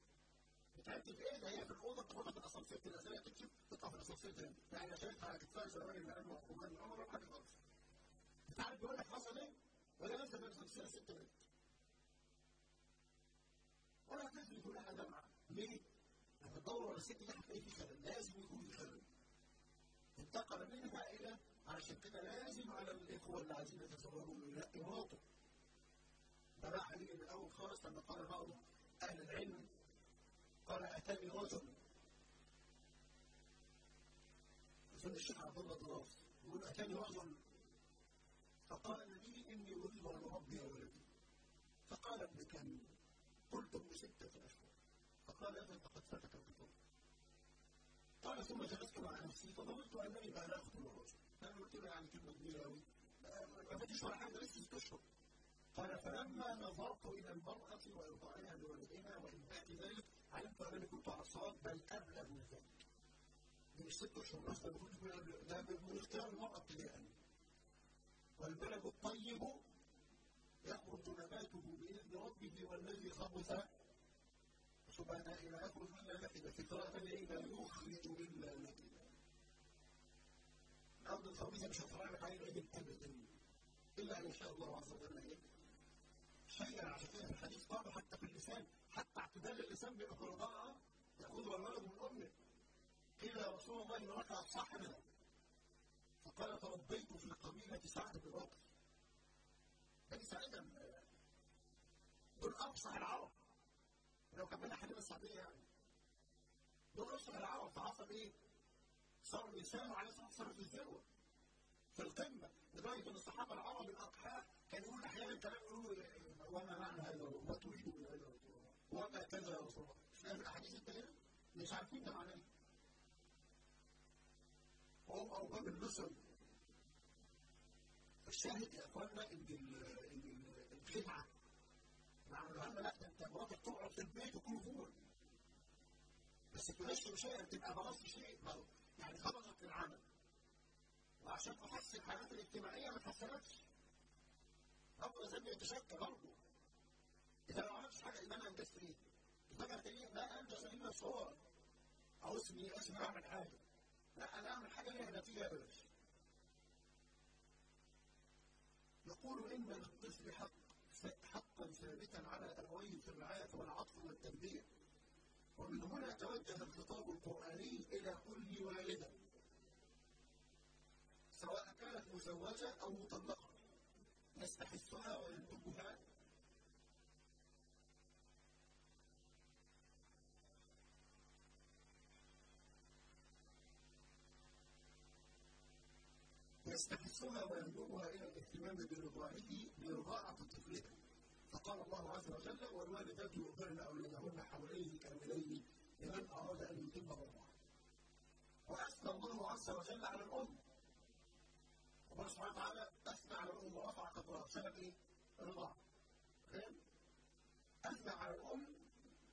تعبت في إيه؟ ده هي في الأوضة تاخدها في الأسانسير كده. زي تكشف تطلع في الأسانسير تاني. يعني شايفها على كتفها زمان اللي قال ومان العمر ولا حاجة خالص. انت عارف بيقول لك حصل إيه؟ ولا نازله في الاسانسير ست بنت ولا تنزل كلها دمعة ليه؟ لما تدور على الست دي هتلاقي في خلل لازم يكون في خلل انتقل منها إلى علشان كده لازم على الإخوة اللي عايزين يتزوجوا يلاقي ده بقى عليه من الأول خالص لما قال بعض أهل العلم. قال أتاني رجل. اظن الشيخ عبد الله دراس يقول أتاني رجل. فقال لي إني أريد أن أربي ولدي. فقال ابن كم قلت ابن ستة أشهر فقال إذا فقد فاتك القطار قال ثم جلست مع نفسي فظننت أنني بالغت الرجل. أنا قلت له يعني كلمة كبيرة أوي. ما فاتش ولا حاجة لسه ست أشهر قال فلما نظرت إلى المرأة وإرضاعها لولدها وإنبات ذلك علمت أنني كنت الصواب بل أبلغ من ذلك. دي مش ست أشهر بس ده من اختيار المرأة ابتداء والبلد الطيب يخرج نباته بإذن ربه والذي خبث. سبحانه إلى يخرج إلا نكدا في قراءة لا يخرج إلا نكدا الأرض الخبيثة مش لك عليه العلم أبدا إلا أن يشاء الله عز وجل إيه؟ شيئا عشان كده الحديث قال حتى في اللسان حتى اعتدال اللسان الرضاعة يأخذها الولد من أمه. قيل يا رسول الله إن ركع صاحبنا فقال تربيت في قبيلة سعد بن بكر بني سعيد افصح العرب لو كان بين حليمه السعديه يعني دول افصح العرب فحصل إيه؟ صار لسانه عليه الصلاه والسلام في الذروه في القمه لدرجه ان الصحابه العرب الاقحاء كانوا يقولوا أحيانا كلام يقولوا وما معنى هذا وما تريد من هذا وما كذا يا رسول الله فاهم الاحاديث التانيه؟ مش عارفين ده معناه إيه وهم اوباب النصر الشاهد يا اخوانا ان الخدعه مع الهم لا أنت مراتك تقعد في البيت وكل بس تمشي شيء تبقى بوظت شيء يعني خرجت العمل. وعشان تحسن حياتها الاجتماعية ما تحسنتش. ربنا زي يتشكى برضه. إذا ما عملتش حاجة يبقى أنا أنجزت إيه؟ أنا إيه؟ لا أنجز إلا صور أو اسمي اسمي أعمل حاجة. لا أنا أعمل حاجة ليها نتيجة بلاش يقول إن للطفل حق حقا ثابتا على ابويه في الرعاية والعطف والتربيه ومن هنا توجه الخطاب القرآني إلى كل والدة سواء كانت مزوجة أو مطلقة. يستحثها وينتبها يستحثها ويندبها إلى الاهتمام برضاعه طفلها فقال الله عز وجل والوالدات يرضعن أولادهن حولين كاملين لمن أراد أن يتم الرضاعة. وأثنى الله عز وجل على الأم. الله سبحانه وتعالى أثنى على الأم ورفع قدرها بسبب؟ الرضاعة. فاهم؟ أثنى على الأم.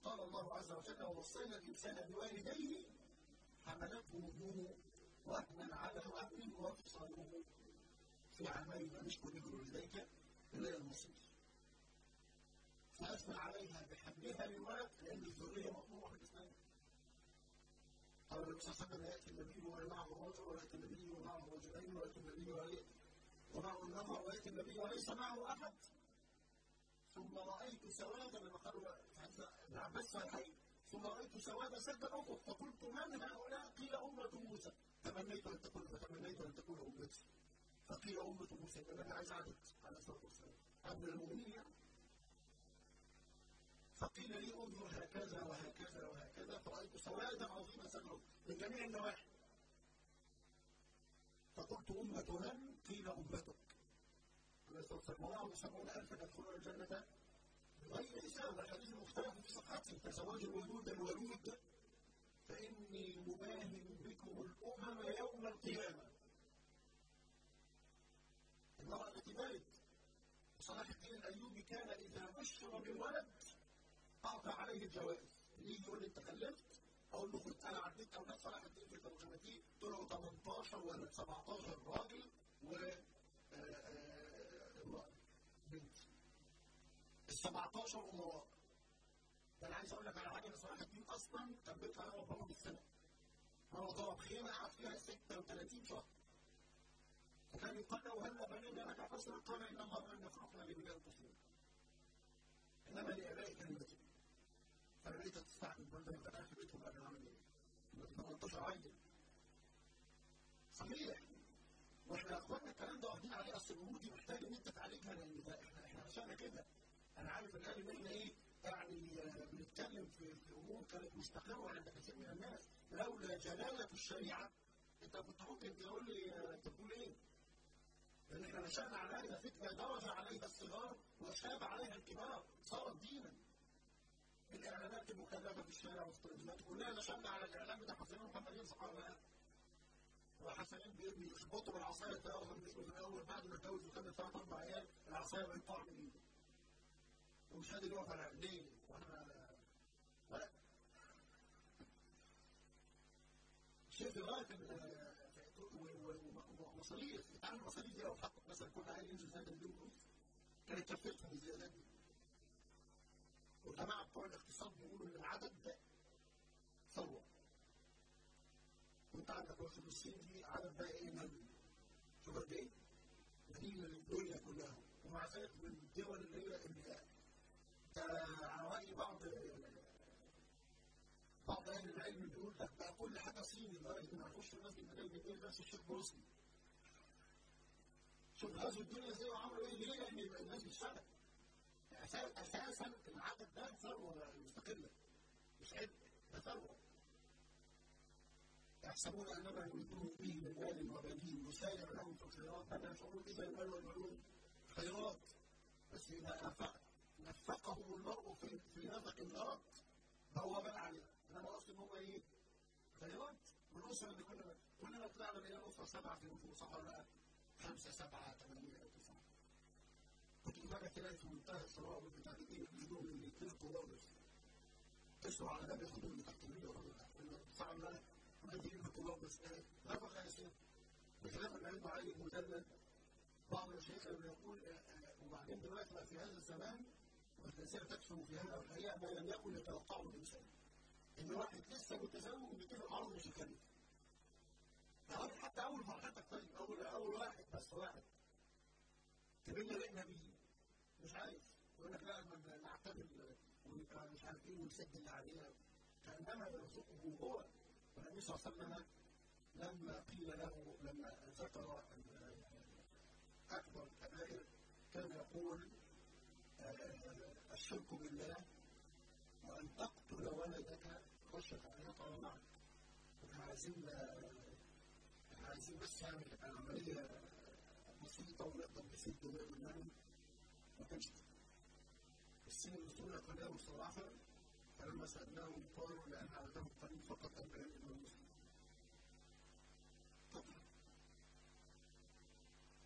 قال الله عز وجل ووصينا الإنسان بوالديه حملته امه وهنا على وهن وفصاله في عامين ان اشكر نجر اليك إلى المصير. فاثنى عليها بحملها للولد لأن الذرية مطلوبة في الإسلام. قال النبي صلى الله عليه وسلم ياتي النبي ومعه رجل وياتي النبي ومعه رجلين وياتي النبي ومعه النظر وياتي النبي وليس معه أحد. ثم رأيت سوادا لما قالوا ابن عباس ثم رأيت سوادا سد الافق فقلت من هؤلاء؟ قيل أمة موسى. تمنيت أن تكون فتمنيت أن تكون أمتي. فقيل أمة موسى يبقى النبي عايز عدد عليه الصلاه والسلام عبد المؤمنين يعني. فقيل لي انظر هكذا وهكذا وهكذا. فرأيت سوادا عظيما سدره من جميع النواحي. فقلت أمة من؟ قيل أمتك. عليه الصلاة والسلام وراهم سبعون ألفا يدخلون الجنة بغير حساب. الحديث المختلف في صفحته كزواج الولود الولود. فإني مباهم بكم الأمم يوم القيامة. المرأة التي بلد صلاح الدين الأيوبي كان إذا بشر بالولد أعطى عليه الجوائز يجي يقول لي أنت خلفت أقول له كنت أنا عديت أولاد صلاح الدين في ترجمتي طلعوا 18 ولا 17 راجل و بنت. ال 17 أمراء ده أنا عايز أقول لك على حاجة إن صلاح الدين كان بيطلع يقعد بره بالسنة هو ضرب خيمة قعد فيها 36 شهر. فكان يقال له هل بنينا لك حسنا قال إن الله لم يخلقنا لبناء الطفولة إنما لآباء كلمته فأنا بقيت تستعجب وأنت أنت قاعد في بيتهم أنا عامل إيه؟ 18 عيل. صحيح. وإحنا يا اخوانا الكلام ده واخدين عليه أصل الأمور دي محتاج إن أنت تعالجها لأن ده إحنا إحنا عشان كده. أنا عارف الان ان إحنا إيه؟ يعني بنتكلم في, أمور كانت مستقرة عند كثير من الناس. لولا جلالة الشريعة أنت كنت ممكن تقول لي انت بتقول إيه؟ لأن إحنا نشأنا على هذه الفتنه درج عليها الصغار وشاب عليها الكبار صارت دينا. الإعلانات المكلفة في الشارع والتلفزيونات كلنا نشأنا على الإعلان بتاع حسنين محمدين صحابه وحسنين بيرمي يخبطوا بالعصايه تلاقوا من الأول بعد ما اتجوز وكمل ثلاث أربع عيال العصاية بقت إيده. ومش قادر يقف على رجليه وإحنا لا. شيء في غايه مصاريف تعمل المصاريف دي لو اتحطت مثلا كل عيل ينزل زيادة مليون فلوس كانت كفتهم الزيادات دي والجماعة بتوع الاقتصاد بيقولوا إن العدد ده ثروة. وأنت عندك واحد الصين دي عدد بقى إيه؟ مليون. شوف قد إيه؟ دي الدنيا كلها. ومع ذلك من الدول اللي هي اللي على رأي بعض بعض أهل العلم بيقول لك بقى كل حاجة صيني لغاية ما نخش الناس في بتقول الجديد نفس الشيخ بروسلي شوف غزوا الدنيا زي ما وعملوا إيه ليه؟ لأن يبقى الناس بتشتغل أساسا العقد ده ثروة مستقلة مش عبء ده ثروة يحسبون انما نمدهم به من مال وبنين نسارع لهم في الخيرات فلا يشعرون إذا المال والبنون خيرات بس إذا أنفقت نفقهم المرء في في نفق الأرض فهو بل عليه. أنا قصدي هو إيه؟ خيرات والأسرة اللي كنا كلنا طلعنا من الأسرة سبعة في النفوس صح ولا لا؟ خمسة سبعة ثمانية تسعة كنت بقى تلاقي في منتهى الصراع الايه الهدوم اللي تلقوا خالص تسرع على باب الهدوم اللي تحت الرجل ولا لا؟ صعب الهدوم بس لا بقى يا سيدي بخلاف العلم علي المدلل بعض الشيخ يقول وبعدين دلوقتي في هذا الزمان والتأثير تكشف في هذا الحقيقة ما لم يكن يتوقعه الإنسان. إن واحد لسه متزوج بيتفق العرض مش يكلم حتى أول فرحتك طيب أول أول واحد بس واحد. تبين لك نبي مش عايز يقول لك لا نعتمد ونبقى مش عارف إيه ونسد اللي علينا كانما يرزقه هو. والنبي صلى الله عليه وسلم لما قيل له لما ذكر أكبر الكبائر كان يقول الشرك بالله وأن تقتل ولدك خشيه ان يطعم معك إحنا عايزين إحنا عايزين بس نعمل عملية بسيطة ونقدر نسد باب المال ما كانش السنة الأولى قناة مصطلحة فلما سألناهم قالوا لأن عددهم قليل فقط من المسلمين. طبعا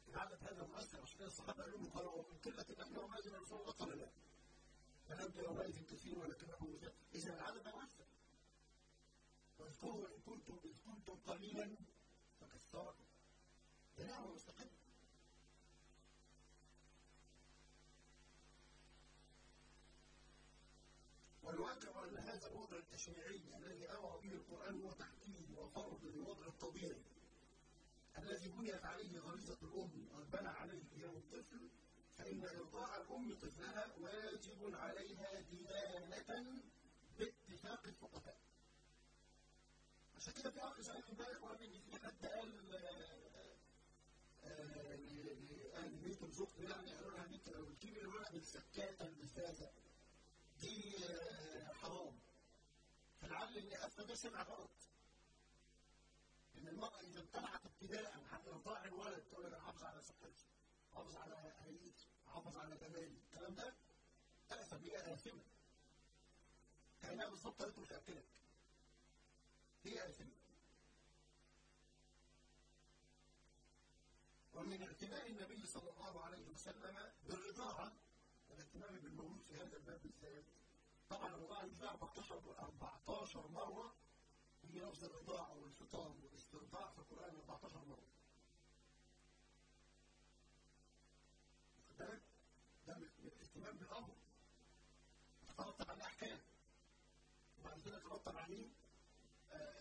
العدد هذا مؤثر عشان الصحابة قالوا له قالوا من قلة نحن ومازن رسول الله قال لا. فنبدأ يومئذ كثير ولكنه مثال. إذا العدد مؤثر. واذكروا إن كنتم إذ كنتم قليلا فكثركم. ده نعمة مستقلة. والواقع أن هذا الوضع التشريعي الذي أمر به القرآن هو تحكيم وفرض للوضع الطبيعي الذي بنيت عليه غريزة الأم وبنى عليه قيام الطفل فإن إرضاع الأم طفلها واجب عليها ديانة باتفاق الفقهاء. عشان كده في أخ سأل امبارح وقال في حد قال أهل بيت زوجته يعني قالوا لها بنت لو تجيبي الولد السكاتة البزازة دي حرام. فلعل اللي افتى ده سمع غلط. إن المرأة إذا امتنعت ابتداء عن ارضاع الولد تقول أنا حافظ على صحتي حافظ على هيئتي حافظ على جمالي الكلام ده تأثر بيها آثمة كأنها بالظبط قالت مش هأكلك هي آثمة ومن اعتناء النبي صلى الله عليه وسلم بالرضاعة الاهتمام بالمولود في هذا الباب بالذات طبعا الرضاعة دي 14 14 مرة في لفظ الرضاعة والفطام والاسترضاع في القرآن 14 مرة. واخد بالك؟ ده من الاهتمام بالأمر. تترتب عليه أحكام. تترتب عليه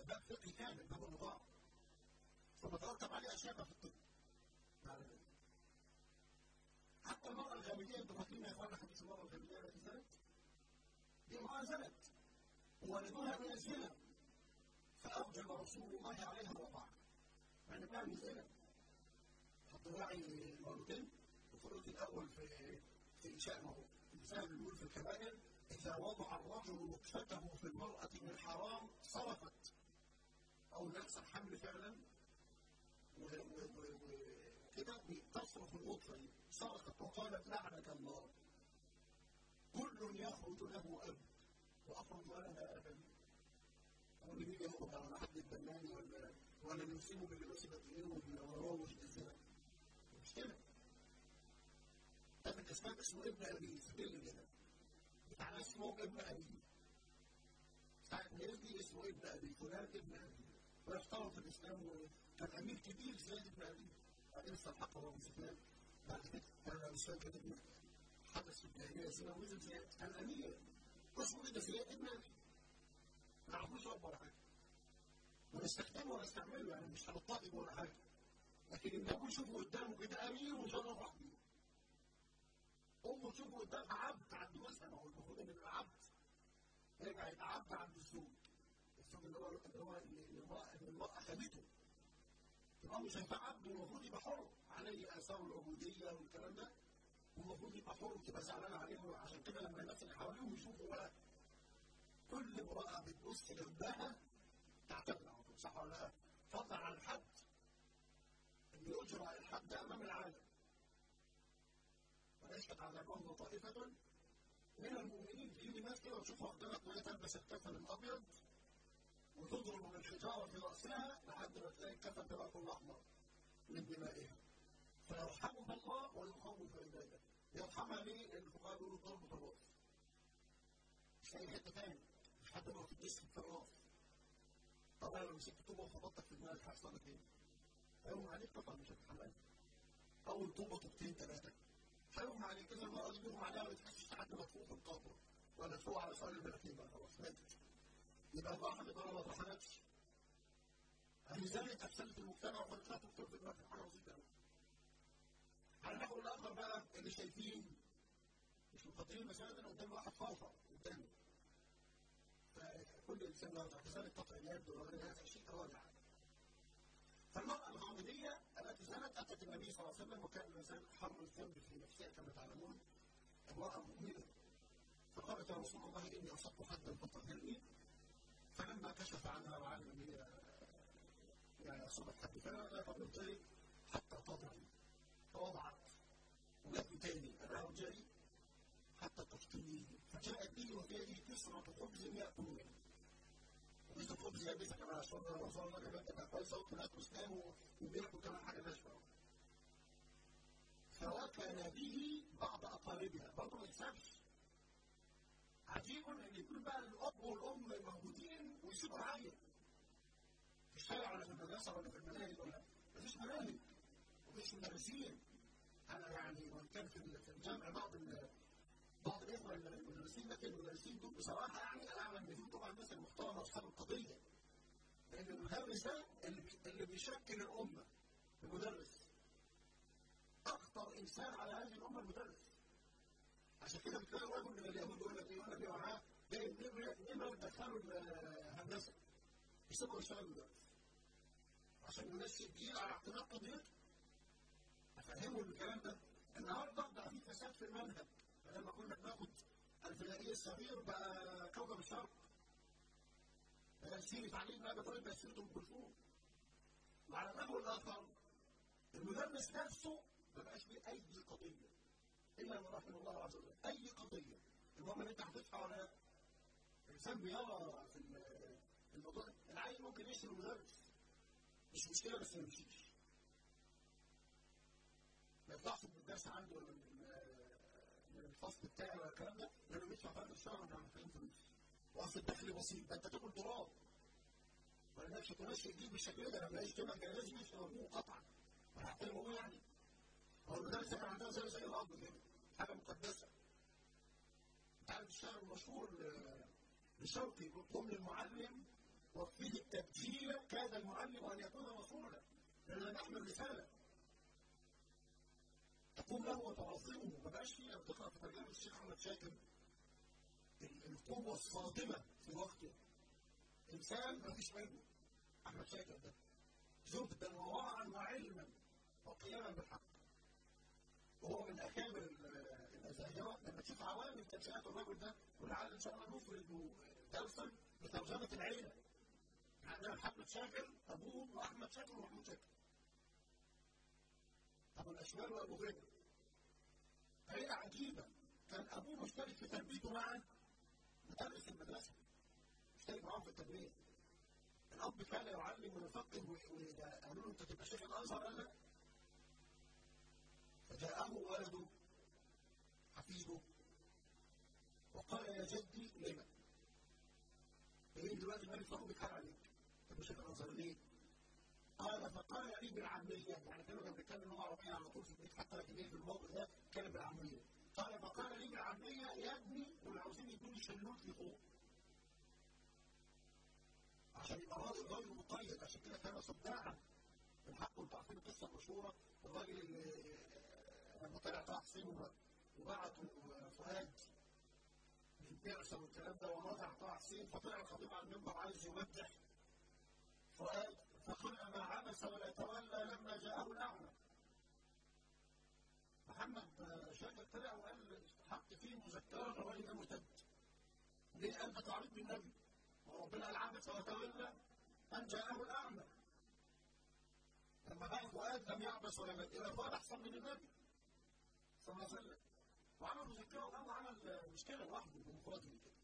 باب فقهي كامل باب الرضاعة. ثم تترتب عليه أشياء في الطب. ذلك. حتى المرأة الغامدية أنتوا فاكرين يا اخوانا حديث المرأة الغامدية التي زنت؟ دي امرأة زنت وولدوها من الزنا فأوجب رسول الله عليها الرضاعة يعني بقى زنا هتراعي مرتين الفروض الأول في في إنشاء موضوع الإنسان بيقول في الكبائر إذا وضع الرجل نطفته في المرأة من حرام صرفت. أو يحصل حمل فعلا. كده تصرف النطفة دي. صرخت وقالت لعنك الله. كل يخرج له أب. وأخرج لها أبا. اللي بيجي يخرج على حد البناني ولا ولا نسيبه باللباس بطيئين ويروج للزنا مش كده. ده من أسباب اسمه ابن أبي سبيل كده بتاع اسمه ابن أبي ساعة ما اسمه ابن أبي فلان ابن أبي ويختار في الإسلام وكان أمير كبير زياد ابن أبي بعدين استلحقه هو مسلمان بعد كده أنا مش فاكر ابن حدث في الجاهليه سنه ونزل زياد كان امير اسمه كده زياد ابن ابي ما نعرفوش رب ولا حاجة ونستخدمه ونستعمله يعني مش هنطالب ولا حاجة لكن ابوه يشوفه قدامه كده امير وشرف عبده أمه تشوفه قدامها عبد عند ما هو المفروض إن يبقى عبد. يرجع يبقى عبد عند الزوج. الزوج اللي هو اللي هو اللي المراه خدته يبقى مش هيبقى عبد والمفروض يبقى حر. عليه آثار العبودية والكلام ده. والمفروض يبقى حر وتبقى زعلان عليه عشان كده لما الناس اللي حواليهم يشوفوا بقى كل امرأة بتبص جنبها تعتبر صح ولا لأ؟ فضلا عن الحد. اللي يجرى الحد أمام العالم. وليست على بعض طائفة من المؤمنين ناس كده وتشوفها قدامك وهي تلبس الكفن الأبيض وتضرب بالحجارة في رأسها لحد ما تلاقي الكفن ده كله أحمر من دمائها فيرحمها الله ويخوف عباده يرحمها ليه؟ لأن الفقهاء بيقولوا الضرب في الرأس مش في أي حتة تاني ما في الجسم في الرأس طبعا لو مسكت طوبة وخبطتك في دماغك هيحصل لك إيه؟ هيقوم عليك طبعا مش هتتحمل أول طوبة طوبتين ثلاثة هيقوم عليك كده المرة دي بيقوم عليها ما بتحسش لحد ما تفوق القبر. ولا تفوق على سؤال الملكين بقى خلاص ماتت. يبقى الراحة بضربة ما اترحمتش لذلك أفسدت المجتمع وخلتها تكتب في دماغك حاجة بسيطة أوي. على النحو الآخر بقى اللي شايفين؟ مش مقدرين المسائل قدام واحد خاطر قدامه فكل إنسان له كذلك قطع اليد وغير هذا شيء راجع. فالمرأة الغامدية التي زنت أتت النبي صلى الله عليه وسلم وكان الإنسان حر الذنب في نفسها كما تعلمون. امرأة مؤمنة. فقالت يا رسول الله إني أصبت حدا فطهرني فلما كشف عنها وعلم أن هي يعني أصبت حد فلا تضطرب حتى تضعي فوضعت أنا أرجعي حتى تفطني فجاءت به وفي يده كسرة خبز يأكل منه مش الخبز يابس يا جماعة عشان أنا بصور لك كمان تبقى كويسه وتناكل اسلام وبياكل كمان حاجة ناشفه فوكل به بعض اقاربها برضه ما يكسبش عجيب إن يكون بقى الاب والام موجودين ويسيبوا عيل في الشارع ولا في المدرسة ولا في المناهج ولا مفيش مناهج. ومفيش مدرسين أنا يعني وان كان في الجامع بعض بعض الاخوه المدرسين لكن المدرسين دول بصراحه يعني أنا اعلم ان فيهم طبعا الناس المحترمه اصحاب القضية لأن المدرس ده اللي, اللي بيشكل الامه المدرس اخطر انسان على هذه الامه المدرس عشان كده بتلاقي رجل من اليهود يقول لك يقول لك إيه معاه جاي نمر دخلوا الهندسه يسيبوا يشتغل مدرس عشان يمشي الجيل على اعتماد قضيته أفهمه الكلام ده. النهارده بقى في فساد في المنهج. لما كنا بناخد الفلاني الصغير بقى كوكب الشرق. تسير تعليم بقى بطريقة تسيرته بالفوق وعلى النحو الآخر المدرس نفسه ما بقاش فيه أي قضية. إلا من رحم الله عز وجل. أي قضية. المهم ان انت هتدفع ولا لا الانسان بيرى في الموضوع. العيل ممكن يشتري المدرس. مش مشكلة بس ما يمشيش. ما يطلعش من الدرس عنده ولا من الفصل بتاعي ولا الكلام ده؟ لأنه بيدفع فرق الشهر مش عارفين فلوس وأصل الدخل بسيط ده أنت تاكل تراب. ولا مش هتمشي تجيب بالشكل ده لما يجي كده كان لازم يشتغل ابوه قطعا حتى هو يعني. هو المدرس كان عندنا زي زي الاب كده حاجة مقدسة. أنت عارف الشعر المشهور لشوقي قم للمعلم وفيه التبجيل كاد المعلم أن يكون رسولا. لأن نحمل رساله له وتعظمه ما بقاش فيه تقرا في ترجمه الشيخ أحمد شاكر. القوه الصادمة في وقته. إنسان ما فيش منه. أحمد شاكر ده. زهدا وورعا وعلما وقياما بالحق. وهو من أكابر الازاهره لما تشوف عوامل تنشئات الرجل ده ولعل إن شاء الله نفرد درسا بترجمه العيلة. عندنا محمد شاكر أبوه وأحمد شاكر ومحمود شاكر. أبو الأشمال وأبو غير عيله عجيبة. كان أبوه مشترك في تربيته مع مدرس المدرسة مشترك معاهم في التربيه الأب كان يعلم ويفقه وقالوا له أنت تبقى شيخ الأزهر؟ قال لك فجاءه ولده حفيده وقال يا جدي لما؟ إيه دلوقتي الملك فاروق بيتحرق عليك. طب شيخ الأزهر ليه؟ قال فقال لي بالعامية. يعني كانوا كانوا بيتكلموا عربيه على طول في البيت حتى لكن إيه في الموقف ده كان بالعامية. قال فقال لي بالعامية يا ابني دول عاوزين يدوني شلوت لفوق عشان يبقى راجل غير مقيد عشان كده كان صداعا الحق وانتوا عارفين القصة المشهورة. الراجل اللي لما طلع طه حسين وبعتوا فؤاد للبعثه والكلام ده ورجع طه حسين فطلع الخطيب على المنبر عايز يمدح فؤاد. فقال ما عبس ولا تولى لما جاءه الاعمى محمد شاكر طلع وقال حط فيه مذكرة الراجل ده مرتد ليه أنت تعرض بالنبي؟ وربنا قال عبس وتولى أن جاءه الأعمى. لما بقى فؤاد لم يعبس ولا يبقى فؤاد أحسن من النبي صلى الله عليه وسلم. وعمل مذكرة وقام عمل مشكلة لوحده بمفرده كده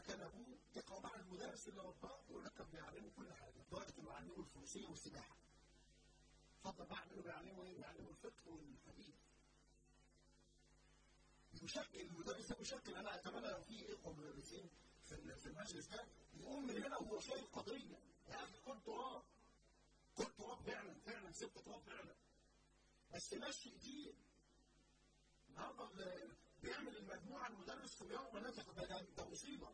كان أبوه يقرأ مع المدرس اللي رباه كان بيعلمه كل لدرجة إنه بيعلمه الفروسية والسباحة. فضل بقى إنه بيعلمه إيه؟ بيعلمه الفقه والحديث. يشكل المدرس ده يشكل أنا أتمنى لو في إخوة مدرسين في المجلس ده يقوم من هنا وهو شايل قضية. يا أخي كل تراب. كل تراب فعلا فعلا سبت تراب فعلا. بس مشي كتير. النهارده بيعمل المجموعة المدرس في يوم نزل ده ده مصيبة.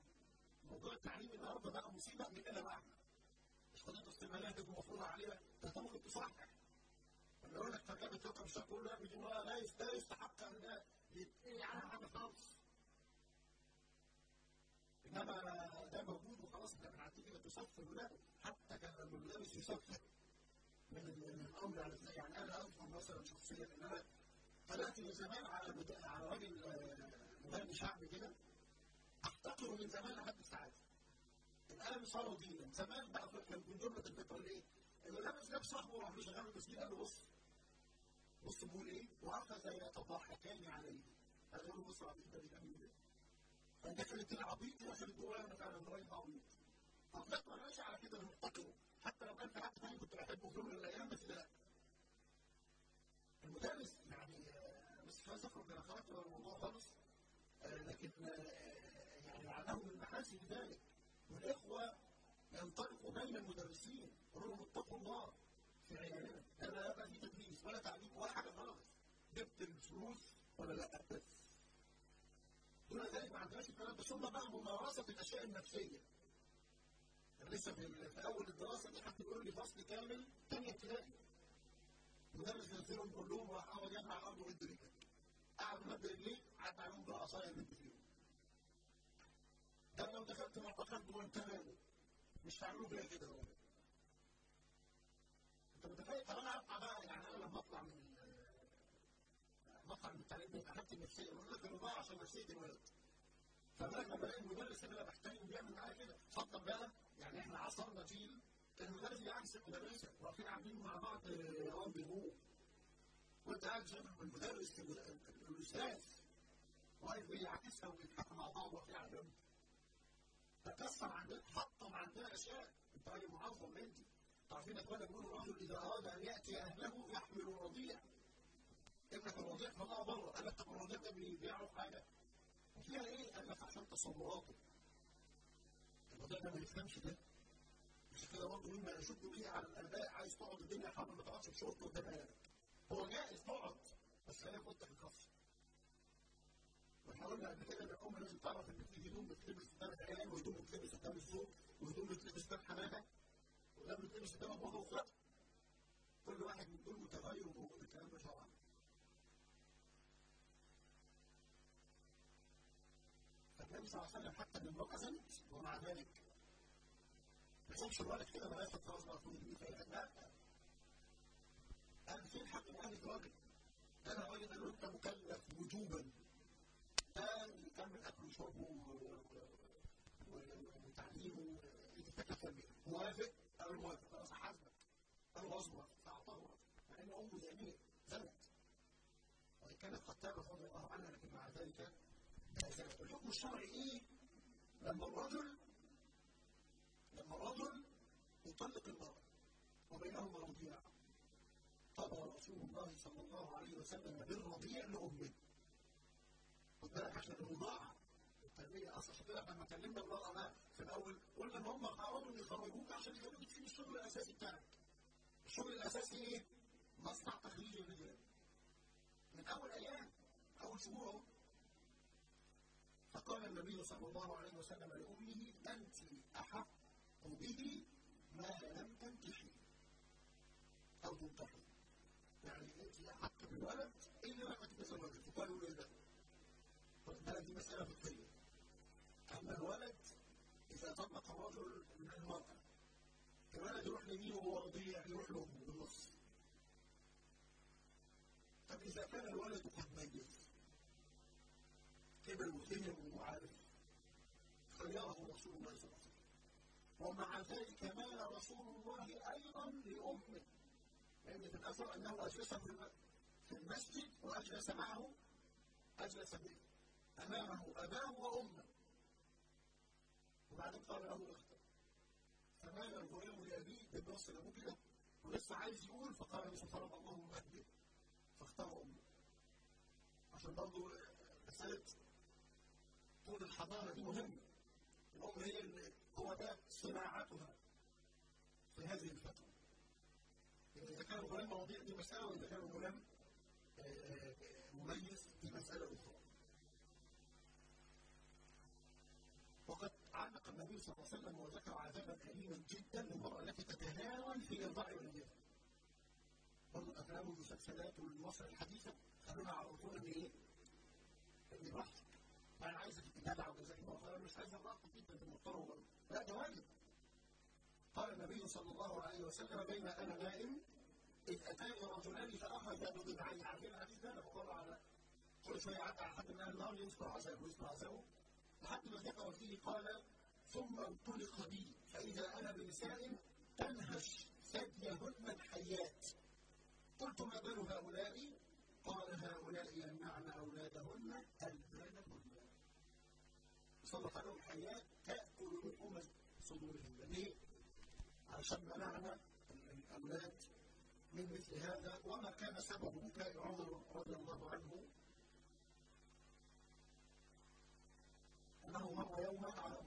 موضوع التعليم النهارده بقى مصيبة من أنا بقى. مش قضيه عليها. ده انت ممكن تصحح. لما يقول لك فكان الكوكب الشمس كله لا لا يستحق أن يتقلي على حاجة خالص. إنما ده موجود وخلاص إحنا بنعدي كده تصفي الولاد. حتى كان المدرس يصفي من الأمر على يعني أنا اذكر مثلا شخصيا إن أنا طلعت من زمان على على راجل مغني شعبي كده. احتقره من زمان لحد الساعات الآن صاروا دينا زمان بقى كان من جمله اللي إيه؟ لابس لابس صاحبه وراح شغال المسجد قال له بص بص بيقول إيه؟ واخذ يتضحكان عليه قال له بص عبيط ده بيعمل إيه؟ فدخلت العبيط دخلت جوه أنا فعلا راجل عبيط وأنا ماشي على كده محتقره حتى لو كان في حد تاني كنت بحبه في يوم من الأيام بس لا المدرس يعني مش عايز اخرج أنا خرجت من الموضوع خالص لكن يعني لعله من محاسن ذلك. والإخوة ينطلقوا بين المدرسين يقولوا لهم اتقوا الله. في عيالنا لا يبقى في تدريس ولا تعليم ولا حاجة خالص. جبت الفلوس ولا لأ؟ بس دون ذلك ما عندناش الكلام ده. ثم بقى ممارسه الأشياء النفسية. لسه في, أول الدراسة دي حد بيقول لي فصل كامل ثانية ابتدائي. مدرس نزلهم كلهم وراح قعد يجمع الأرض ويد رجلك قعد مد رجليه قعد عليهم بالعصايه فيهم ده لو دخلت معتقد وانتهى مش هعملوا فيها كده. هو انت متخيل؟ طب أنا اطلع بقى يعني أنا لما اطلع من بطلع من التعليم بيبقى حالتي النفسيه بقول لك أنا بقى عشان نفسيه الولد. فبقى لما بلاقي المدرس اللي أنا بحترمه بيعمل معايا كده فضلا بقى. يعني إحنا عصرنا جيل كان المدرس بيعكس المدرسة واقفين قاعدين مع بعض روان بيجو وانت قاعد شايف المدرس الاستاذ واقف بيعكسها وبيضحكوا مع بعض واقفين على جنب تكسر عندنا حطم عندنا اشياء انت راجل معظم انت تعرفين اخوانا بيقولوا الرجل إذا أراد أن يأتي أهله يحمل الرضيع. ابنك الرضيع طلعه بره. قال لك الرضيع ده بيعرف حاجة. فيها إيه؟ قال لك عشان تصوراته. الرضيع ده ما يفهمش ده. مش كده برضه مين ما يشد بيه على الاباء عايز تقعد الدنيا حرب ما تقعدش في شرطه عيالك. هو جائز تقعد بس خليك وانت في الكفر وإحنا قلنا قبل كده ان الام لازم تعرف ان في هدوم بتلبس قدام العيال وهدوم بتلبس قدام الزوج وهدوم بتلبس قدام حماتها وده بتلبس قدام أبوها وأخواتها. كل واحد من دول متغير وموجود الكلام ده شرعا فالنبي صلى الله عليه وسلم حتى من أذنت ومع ذلك ما يسيبش الولد كده ما ياخد خلاص بقى طول دي لا. قال فين حق اهلك راجل ده أنا راجل قال له انت مكلف وجوبا. ده يكمل اكله وشربه وتعليمه يتكلف بيه موافق قال موافق خلاص حاسبك قال اصبر فاعتبر مع ان امه زميل زنت وان كانت قد تاب رضي الله عنها لكن مع ذلك الحكم الشرعي إيه؟ لما الرجل لما الرجل يطلق المرأة وبينهما رضيع قضى رسول الله صلى الله عليه وسلم بالرضيع لأمه عشان الرضاعة. التربية أصلا عشان كده لما كلمنا المرأة بقى في الأول. قلنا إن هم قرروا يخرجوك عشان يخلوك تسيب الشغل الأساسي بتاعك. الشغل الأساسي إيه؟ مصنع تخريج الرجال. من أول أيام أول شهور أهو. فقال النبي صلى الله عليه وسلم لأمه أنت أحق به ما لم تنكحي أو تنكحي يعني أنت أحق بالولد إلا لما تتزوجي فقالوا له ده؟ دي مسألة فقهية أما الولد إذا طلق الرجل من المرأة الولد يروح لمين وهو رضيع يروح لأمه بالنص؟ طب إذا كان الولد قد ميت كبر وفهم وعارف خيره رسول الله صلى الله عليه وسلم. ومع ذلك مال رسول الله أيضا لأمه. لأن في الاثر أنه اجلسه في المسجد وأجلس معه أجلس به. أمامه أباه وأمه. وبعدين قال له اختر فمال الغلام لأبيه؟ بالنص لأبوه كده. ولسه عايز يقول فقال سبحان الله مهدد فاختار أمه. عشان برضه مساله طول الحضارة دي مهمة. الأم هي اللي هو ده صناعتها في هذه الفترة. إذا كان الغلام مواضيع دي مسألة وإذا كان الغلام مميز في مسألة أخرى. علق النبي صلى الله عليه وسلم وذكر عذابا اليما جدا للمراه التي تتهاون في ارضاع ولدها. برضه الافلام والمسلسلات والمصر الحديثة خلونا على طول إيه؟ إن براحتك. أنا عايزك تتابع وجزاك الله خيرا مش عايز الرقم جدا في لا ده واجب. قال النبي صلى الله عليه وسلم بين أنا نائم إذ أتاني رجلان فاخذ بضبعي عارفين الحديث ده أنا بقول على كل شوية عدى على حد من أهل النار يذكر عذابه ويذكر عذابه لحد ما ذكر فيه قال ثم انطلق بي فإذا أنا بنساء تنهش ثديهن الحيات. قلت ما بال هؤلاء؟ قال هؤلاء يمنعن أولادهن ألبانهن. صلت عليهم الحيات تأكل لحوم صدورهن. ليه؟ عشان منعنا الأولاد من مثل هذا. وما كان سبب بكاء عمر رضي الله عنه. أنه مر يوما على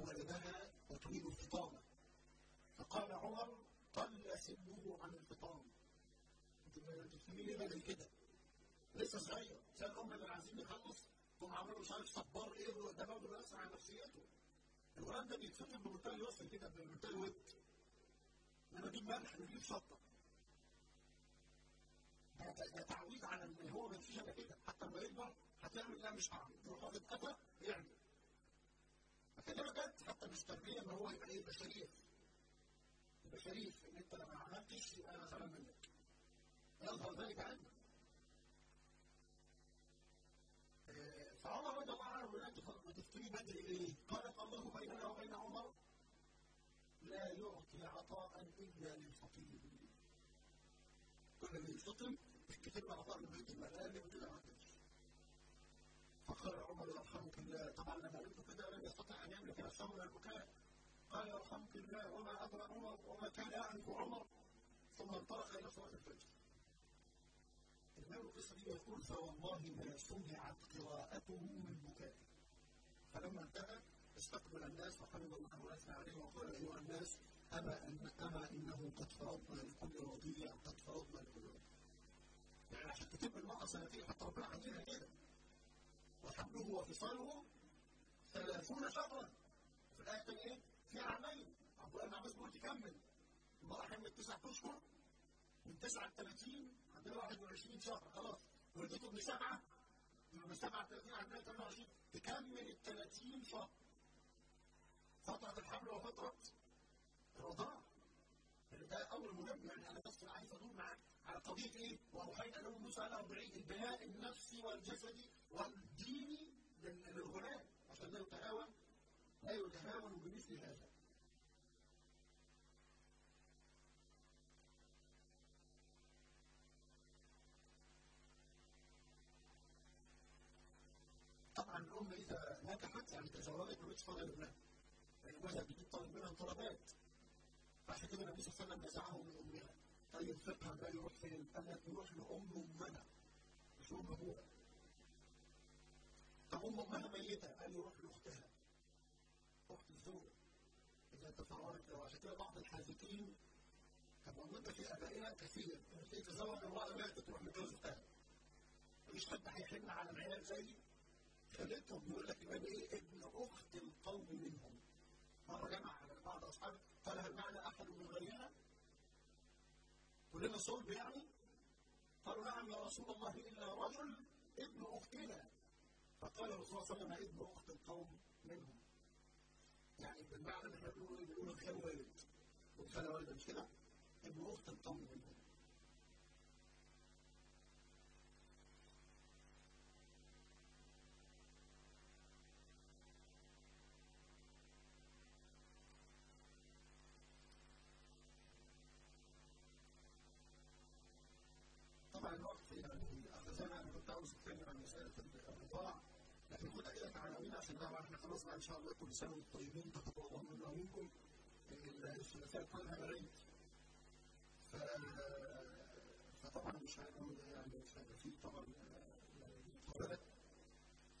ولدها وتريد الفطام. فقال عمر قل سنه عن الفطام. أنت تسميه ليه كده؟ لسه صغير. زي الام اللي عايزين يخلص تقوم عامله مش عارف صبار إيه ده برضه بيأثر على نفسيته الولد ده بيتفكر بمنتهى الوصل كده بمنتهى الود. أنا أجيب ملح نجيب شطة. ده تعويض على إن هو ما فيش الا كده. حتى لما يكبر هتعمل لا مش هعمل تروح واخد قطع يعمل. فكده جت حتى مش تربيه ان هو يبقى إيه يبقى شريف يبقى شريف إن أنت لو ما عملتش يبقى أنا زعلان منك. يظهر ذلك عندك فعمر رضي الله عنه لا تفتري بدري ليه؟ قالت الله بيننا وبين عمر لا يعطي عطاء إلا للفقير. كل اللي له عطاء من بيت المال لا اللي كده ما فقال عمر يرحمك الله طبعا لما قلت كده لم يملك نفسه من البكاء قال يرحمك الله وما أدرى عمر وما كان يعرف عمر. ثم انطلق إلى صلاة الفجر. الإمام القصري يقول فوالله ما سمعت قراءته من بكائه فلما انتهى استقبل الناس وحمد الله واثنى عليه وقال أيها الناس أما ان أما إنه قد فرضنا لكل رضيع قد فرضنا لكل رضيع. يعني عشان تتم المرأة سنتين حتى ربنا عندنا كده. وحمله وفصاله ثلاثون شهرا. في الثانية إيه؟ في عامين. عبد الله بن عباس بيقول تكمل. المرأة حملت تسعة أشهر. من 9 ل 30 عندنا 21 شهر. خلاص. ولدته من سبعة. من 37 عندنا 28 تكمل ال 30 شهر. فترة الحمل وفترة الرضاعة يعني ده أمر مهم. يعني أنا بس عايز أدور معاك على قضية إيه؟ وأوحينا له موسى على 40 البناء النفسي والجسدي والديني للغلام. عشان لا يتهاون لا يتهاون بمثل هذا. طبعا الأم إذا نجحت يعني تزوجت ما فاضل ابنها يعني جوزها بيجيب طالب منها طلبات فعشان كده النبي صلى الله عليه وسلم نزعه من أمها. طيب فقها بقى يروح فين؟ قال لك يروح لأم امنا مش أم ابوها طب ام امها قال يروح لأختها. اخت الزوجه إذا تفرغت له. عشان كده بعض الحاذقين طب وانت في آبائنا كثير. تلاقي تزوج امراه ماتت تروح لجوز أختها. مفيش حد هيحن على العيال زيي خليتهم. بيقول لك يبقى إيه؟ ابن أخت القوم منهم. مرة جمع على بعض أصحابه. قال هل معنا أحد من غيرنا؟ كلنا صلب يعني؟ قالوا نعم يا رسول الله إلا رجل ابن أختنا. فقال الرسول صلى الله عليه وسلم ابن اخت القوم منهم. يعني بالمعنى اللي إحنا بنقول بنقول خال والد وخال والد مش كده؟ ابن اخت القوم منهم. خدها كده كعناوين عشان طبعا إحنا خلاص بقى أن شاء الله كل سنه وأنتم طيبين الله منا ومنكم الثلاثاء كلها العيد ف فطبعا مش هنقول يعني فيه طبعا فوائد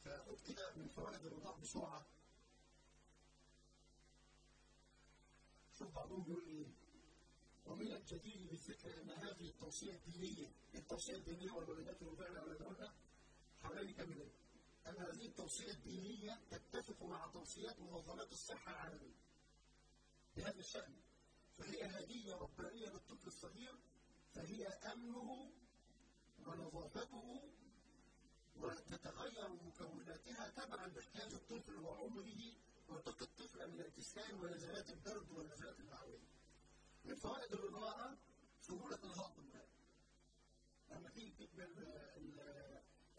فقلت كده من فوائد الرضاع بسرعة شوف بعضهم بيقول إيه ومن الجدير بالذكر أن هذه التوصية الدينية التوصية الدينية والوالدات يرضعن اولادهن حوالين كاملين ان هذه التوصيه الدينيه تتفق مع توصيات منظمات الصحه العالميه بهذا الشان فهي هديه ربانيه للطفل الصغير فهي امنه ونظافته وتتغير مكوناتها تبعا لاحتياج الطفل وعمره وتقي الطفل من الكسلان ونزلات البرد والنزلات المعويه. من فوائد الرضاعه سهوله الهضم لما تيجي تكبر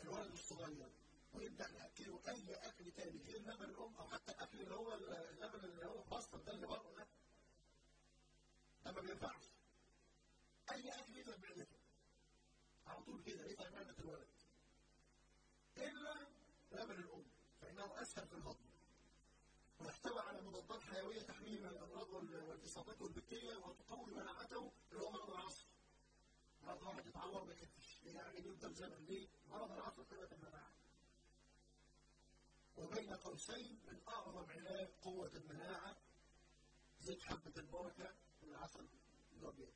الولد الصغير ويبدأ ياكله اي اكل تاني غير لبن الأم أو حتى الأكل اللي هو اللبن اللي هو البسطه ده اللي بره ده ده ما بينفعش أي أكل يتعب معدته على طول كده يتعب معده الولد إلا لبن الأم فإنه أسهل في الهضم ويحتوي على مضادات حيوية تحميه من الأمراض والإصابات والبكتيريا وتقوي مناعته اللي هو مرض العصر. مرض واحد يتعور ما يخفش يعني يفضل زمن ليه؟ مرض العصر قله المناعة. وبين قوسين من أعظم علاج قوة المناعة زيت حبة البركة والعسل الأبيض.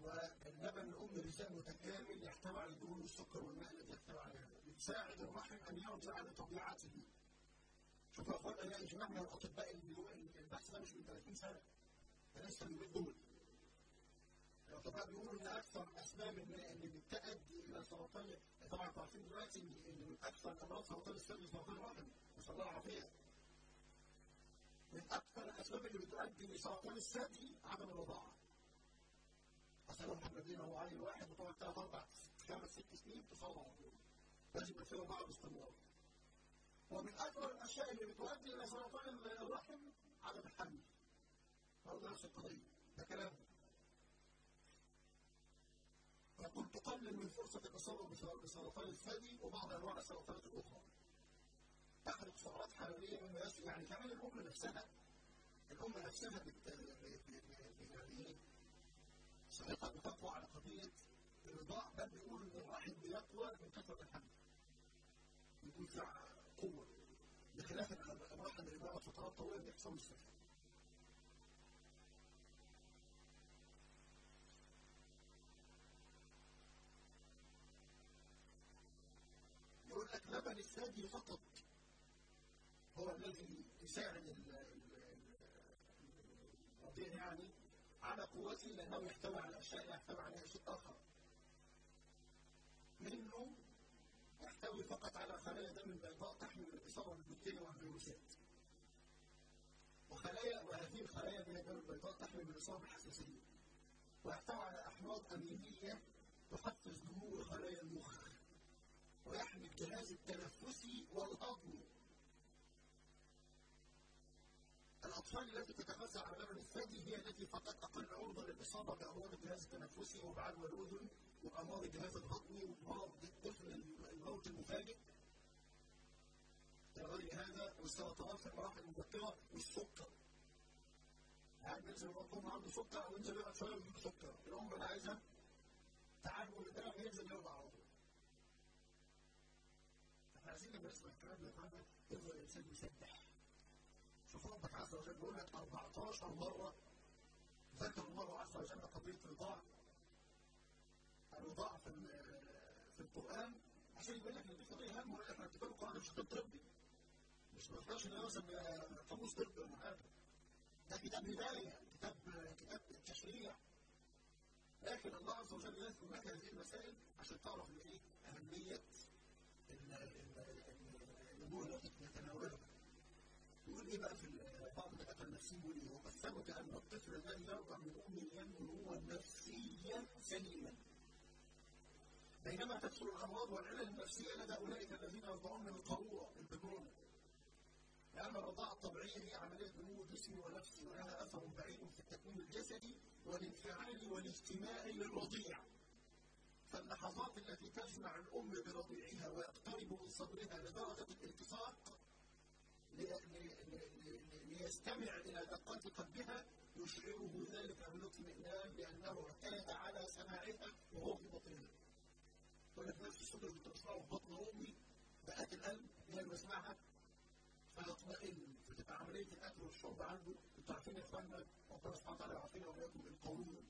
واللبن الأم لسان متكامل يحتوي على الدهون والسكر والماء الذي يحتوي عليها يساعد الرحم أن يرجع لطبيعته شوف يا أخوانا ده اجماع من الاطباء البحث ده مش من 30 سنة ده لسه من دول الاطباء بيقولوا ان أكثر أسباب اللي بتؤدي إلى سرطان طبعا أنتوا عارفين دلوقتي ان أكثر امراض سرطان الثدي سرطان الرحم. الله العافية. من أكثر الأسباب اللي بتؤدي لسرطان الثدي عدم الرضاعة. اصل لو محمدين هو عيل واحد وطبعا ثلاث أربع خمس ست سنين تصاب على طول. لازم فيه رضاعه باستمرار ومن أكبر الأشياء اللي بتؤدي إلى سرطان الرحم عدم الحمل. برضه نفس القضية. ده كلام. يقول تقلل من فرصة الإصابة بسرطان الثدي وبعض أنواع السرطانات الأخرى. تخرج سعرات حرارية مما يسري يعني كمان الأم نفسها الأم نفسها بت يعني صحتها بتقوى على قضية الرضاع بل بيقول إن الواحد بيقوى من كثرة الحمل. يكون في قوة بخلاف الواحد اللي بيقعد فترات طويلة بيحصل له لبن الثدي فقط. هو الذي يساعد الرضيع يعني على قوته لأنه يحتوي على أشياء يحتوي عليها شيء آخر. منه يحتوي فقط على خلايا دم بيضاء تحمل الإصابة بالبكتيريا والفيروسات. وخلايا وهذه الخلايا من الدم البيضاء تحمل الإصابة بالحساسية. ويحتوي على أحماض أمينية تحفز نمو خلايا المخ. ويحمي الجهاز التنفسي والهضمي. الأطفال التي تتغذى على لبن الثدي هي التي فقط أقل عرضة للإصابة بأمراض الجهاز التنفسي وبعد والأذن وأمراض الجهاز الهضمي ومرض الطفل الموت المفاجئ. غير هذا والسرطانات في المراحل المبكرة والسكر. يعني ينزل الأم عنده سكر أو ينزل يقعد شوية ويجيب سكر، الأم اللي عايزها تعالوا الدم ينزل يرضع على. عايزين نسمع الكلام ده معانا يفضل الانسان يسبح. شوف ربك عز وجل بيقول لك 14 مرة ذكر الله عز وجل قضية الرضاع الرضاع في في القرآن. عشان يقول لك إن دي قضية هامه ولا إحنا كتاب القرآن مش كتاب طبي مش ما إن مثلا قاموس طبي ولا حاجة. ده كتاب هداية كتاب كتاب تشريع. لكن الله عز وجل يذكر لك هذه المسائل عشان تعرف إيه أهمية الأمور التي نتناولها. يقول إيه بقى في بعض الدكاتره النفسيين يقول إيه؟ وقد ثبت الطفل الذي يرضع من امه ينمو نفسيا سليما. بينما تكثر الامراض والعلل النفسيه لدى اولئك الذين يرضعون من القاروره البكرونه. لأن الرضاعة الطبيعية هي عملية نمو جسمي ونفسي ولها أثر بعيد في التكوين الجسدي والانفعالي والاجتماعي للرضيع. اللحظات التي تجمع الأم برضيعها ويقترب من صدرها لدرجة الالتصاق ليستمع إلى دقات قلبها يشعره ذلك بالاطمئنان لأنه اعتاد على سماعها وهو في بطنها. لك نفس بتسمعه في بطن أمي دقات القلب هي اللي بسمعها فيطمئن فتبقى عملية الأكل والشرب عنده أنتوا عارفين يا إخوانا ربنا سبحانه وتعالى يعافينا وإياكم الإنسان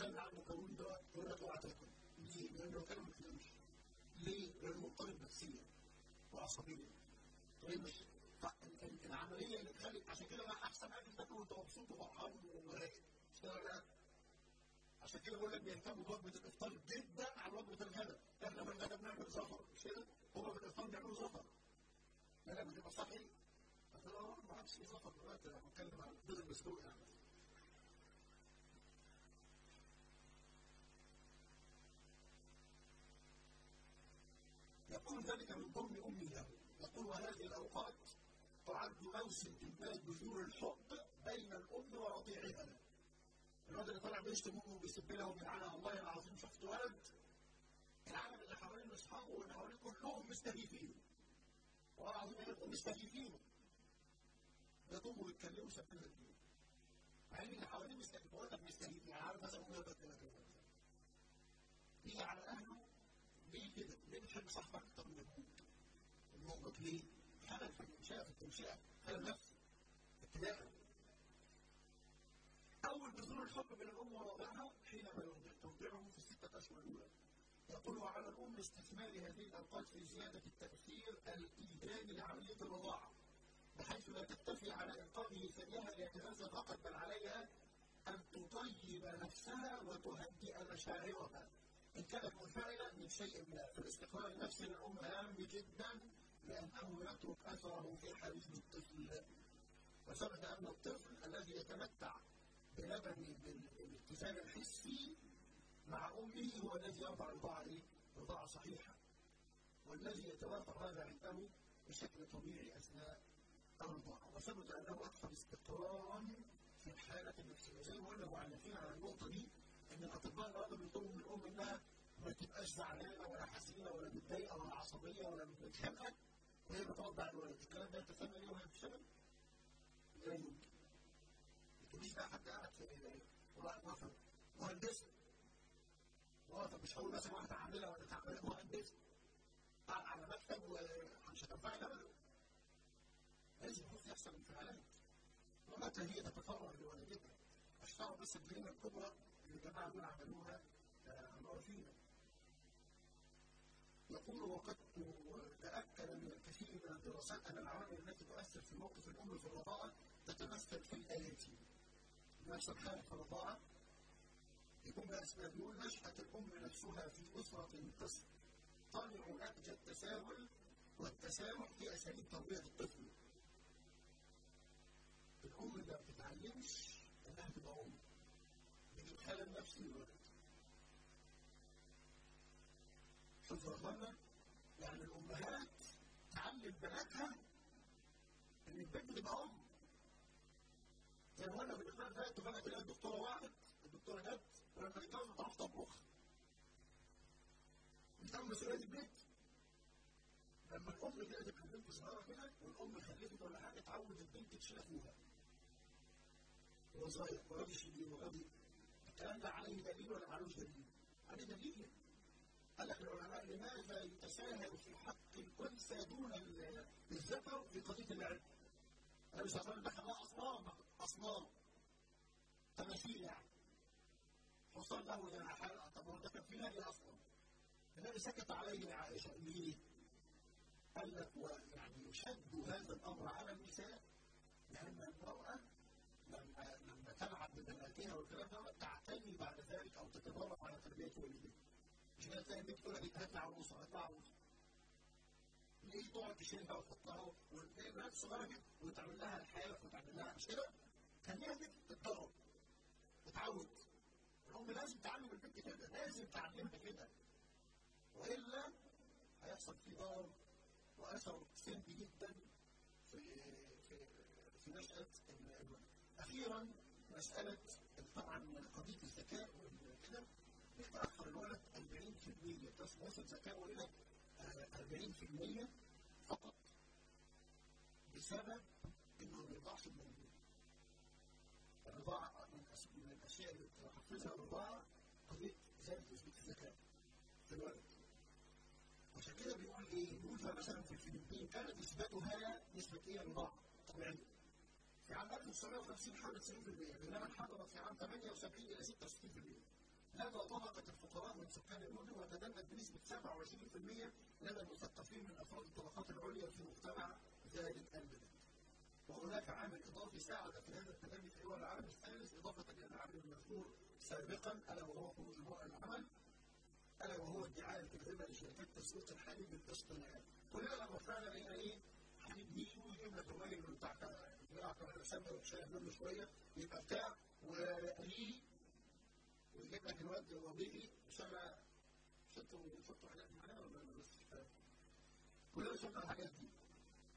اللي عنده قولون ده يقول لك اوعى تاكل ليه؟ لأنه كان ما بيتكلمش ليه؟ لأنه مضطرب نفسيا وعصبيا طيب العملية اللي تخلي عشان كده بقى احسن حاجة تاكل وانت مبسوط وفرحان ورايق ولا عشان كده بقول لك بيهتموا بوجبه الافطار جدا عن وجبه الغداء إحنا في الغداء بنعمل زفر مش كده؟ هم في الافطار بيعملوا زفر لا بتبقى آه ما عادش في زفر دلوقتي أنا بتكلم عن البيض المسلوق يعني ذلك من ضمن امي له يقول وهذه الأوقات تعد موسم انتاج بذور الحب بين الأم ورضيعها. الولد اللي طالع بيشتم أمه وبيسب لها وبيلعنها والله العظيم شفت ولد العالم اللي حوالين أصحابه واللي حوالين كلهم مستهيفين. والله العظيم يبقوا مستهيفين. يضموا يتكلموا سبنا الدين مع إن اللي حواليه مستهيفين. بقول لك مستهيفين. يعني عارف مثلا أمه كده كده يجي على أهله؟ ليه كده؟ ليه بتحب صاحبك أكتر من أبوك؟ الموقف ليه؟ خلل في الانشاء في التنشئه خلل نفسي ابتداء أول بذور الحب من الأم ورضعها حينما ترضعه في السته أشهر الاولى يقول على الأم استثمار هذه الأوقات في زيادة التأثير الإيجابي لعملية الرضاعة بحيث لا تكتفي على إنقاذه ثديها ليتغذى فقط بل عليها أن تطيب نفسها وتهدئ مشاعرها ان كانت منفعله من شيء ما فالاستقرار النفسي للام هام جدا لأنه يترك اثره في حليب الطفل وثبت ان الطفل الذي يتمتع بلبن بالاتزان الحسي مع امه هو الذي يرضع رضاعه إيه؟ رضاعه صحيحه والذي يتوافر هذا عنده بشكل طبيعي اثناء الرضاعه وثبت انه أكثر استقرارا في الحاله النفسيه زي ما قلنا معلقين على النقطه دي إن الأطباء النهارده بيطلبوا من الام انها ما تبقاش زعلانة ولا حزينة ولا متضايقة ولا عصبية ولا متخانقه وهي بترضع الولد الكلام ده تسمى إيه وهي بتشتغل؟ لا يمكن. ما تقوليش بقى حد قاعد في وقف مهندسه واقف مش هقول مثلا واحدة عاملة ولا تعبانه مهندسه قاعد على مكتب ومش هتنفعك ابدا لازم يكون يحصل انفعالات. ومتى هي تتفرغ لوالدتها اشتغل بس الجريمه الكبرى. الجماعه دول عملوها عارفين يقول وقد تأكد من الكثير من الدراسات أن العوامل التي تؤثر في موقف الأم في الرضاعة تتمثل في الآتي نفس الحالة في الرضاعة يكون بأسباب يقول نشأة الأم نفسها في أسرة تصطنع نهج التساهل والتسامح في أساليب تربية الطفل. الأم ما بتتعلمش إنها تبقى أم. خلل نفسي للولد. شوف أخوانا يعني الأمهات تعلم بناتها إن البنت تبقى أم. زي ما قلنا بالاخلاق ده تفاجئ تلاقي الدكتوره وعدت الدكتوره جت ولما تتجوز تعرف تطبخ بتعمل مسؤولية البيت. لما الأم كده تبقى البنت صغيرة كده والأم خلفت ولا حاجة تعود البنت تشيل أخوها. هو صغير وراضي يشيل وراضي الكلام ده عليه دليل ولا معلوش دليل؟ عليه دليل قال لك العلماء لماذا يتساهل في حق الأنثى دون الذكر في قضية العلم؟ النبي صلى الله عليه وسلم دخل أصنام أصنام تماثيل يعني حصل له جناحان طب هو كان في نادي أصلا النبي سكت عليه عائشة ليه؟ قال لك يعني يشد هذا الأمر على النساء لأن المرأة لما تلعب ببناتها والكلام تعتني بعد ذلك أو تتدرب على تربية والدها مش كده تلاقي البنت تقول لك هات لي عروسه هات لي عروسه ليه تقعد تشيلها وتحطها وتلاقي بنات صغيره كده وتعمل لها الحياة وتعمل لها مش كده؟ خليها بنت تتدرب تتعود الأم لازم تعلم البنت كده لازم تعلمها كده وإلا هيحصل في ضرر وأثر سلبي جدا في في في نشأة الولد. أخيرا مساله طبعا قضية الذكاء وكده بيتاخر الولد وصل ذكائه إلى 40% فقط بسبب إنه ما بيرضعش المولود. الرضاعة من الأشياء اللي تحفزها الرضاعة قضية زيادة نسبه الذكاء في الولد. عشان كده بيقول إيه؟ بيقول فمثلا في الفلبين كانت نسبتها نسبة إيه الرضاعة طبيعيه. في عام 1950 حوالي 90% بينما انحدرت في عام 78 إلى 66%. هذا طبقة الفقراء من سكان المدن وتدنت بنسبة 27% لدى المثقفين من أفراد الطبقات العليا في مجتمع ذلك البلد. وهناك عامل إضافي ساعد في هذا التدني في دول العالم الثالث إضافة إلى العامل المذكور سابقا ألا وهو خروج المرأة العمل ألا وهو ادعاء الكذبة لشركات تسويق الحليب بالتصنيعات. كلنا لما فعلا هنا إيه؟ حليب نيجي ويجيب لك الراجل بتاع كمان ساندوتش منه شوية يبقى بتاع وقليلي ويجيب لك الواد وظيفي شغل شطوا شطوا حاجات معينه ولا بس كلنا شفنا الحاجات دي.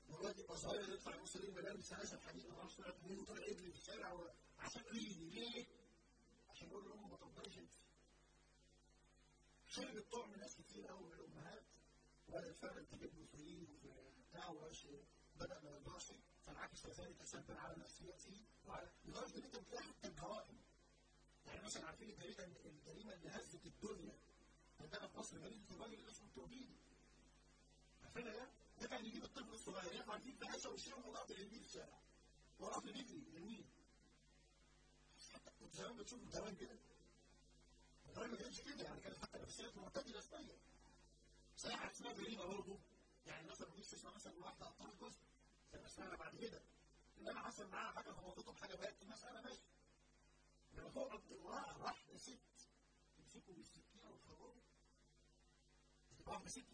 والواد يبقى صغير يطلع يبص ليه ملابس هذا الحديد ما أعرفش طلعت منين طلع يجري في الشارع عشان ريني ليه؟ عشان يقول لامه ما تفضليش أنت. شرب الطعم ناس كتير قوي من الأمهات وبدات فعلا تجيب له سرير وبتاع بدأ ما يرضاش. فانعكس ذلك سلبا على نفسيته وعلى لدرجة إن أنت بتلاقي حتى الجرائم يعني مثلا عارفين الجريمة الجريمة اللي هزت الدنيا. عندنا في مصر جريمة الراجل اسمه التوبيدي عارفينها ده؟ ده كان يجيب الطفل الصغير. يقع فيه فهشه ويشيله الأرض يرميه في الشارع. والارض بيجري يرميه حتى كنت زمان بتشوف زمان كده. الراجل ما كانش كده. يعني كانت حتى نفسيات معتدلة شوية. ساعة اسمها جريمة برضه. يعني مثلا ما فيش اسمها مثلا واحدة قطعت جزء. ما سمعنا بعد كده. إنما حصل معاها حاجة خبطته بحاجه بقت المساله ماشيه لما تقعد امرأة واحدة ست تمسكه بالسكينة وتخرجه تبقى ست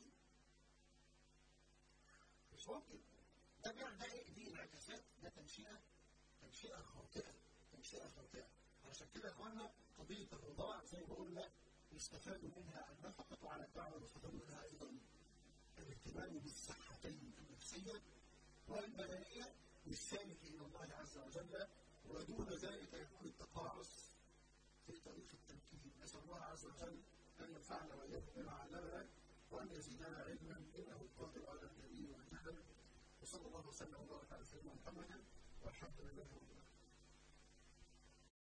مش ممكن. ده بيعمل ده إيه؟ دي انعكاسات ده تنشئة تنشئة خاطئة تنشئة خاطئة. علشان كده يا اخوانا قضية الرضاعة زي ما قلنا يستفاد منها النفقة على الدعوة ويستفاد منها أيضا. الإهتمام بالصحتين النفسية والبدنية والسالك إلى الله عز وجل ودون ذلك يكون التقاعس في طريق التمكين نسأل الله عز وجل أن ينفعنا وإياكم بما علمنا وأن يزيدنا علما إنه القادر على الجليل والجهل. وصلى الله وسلم وبارك على سيدنا محمد والحمد لله رب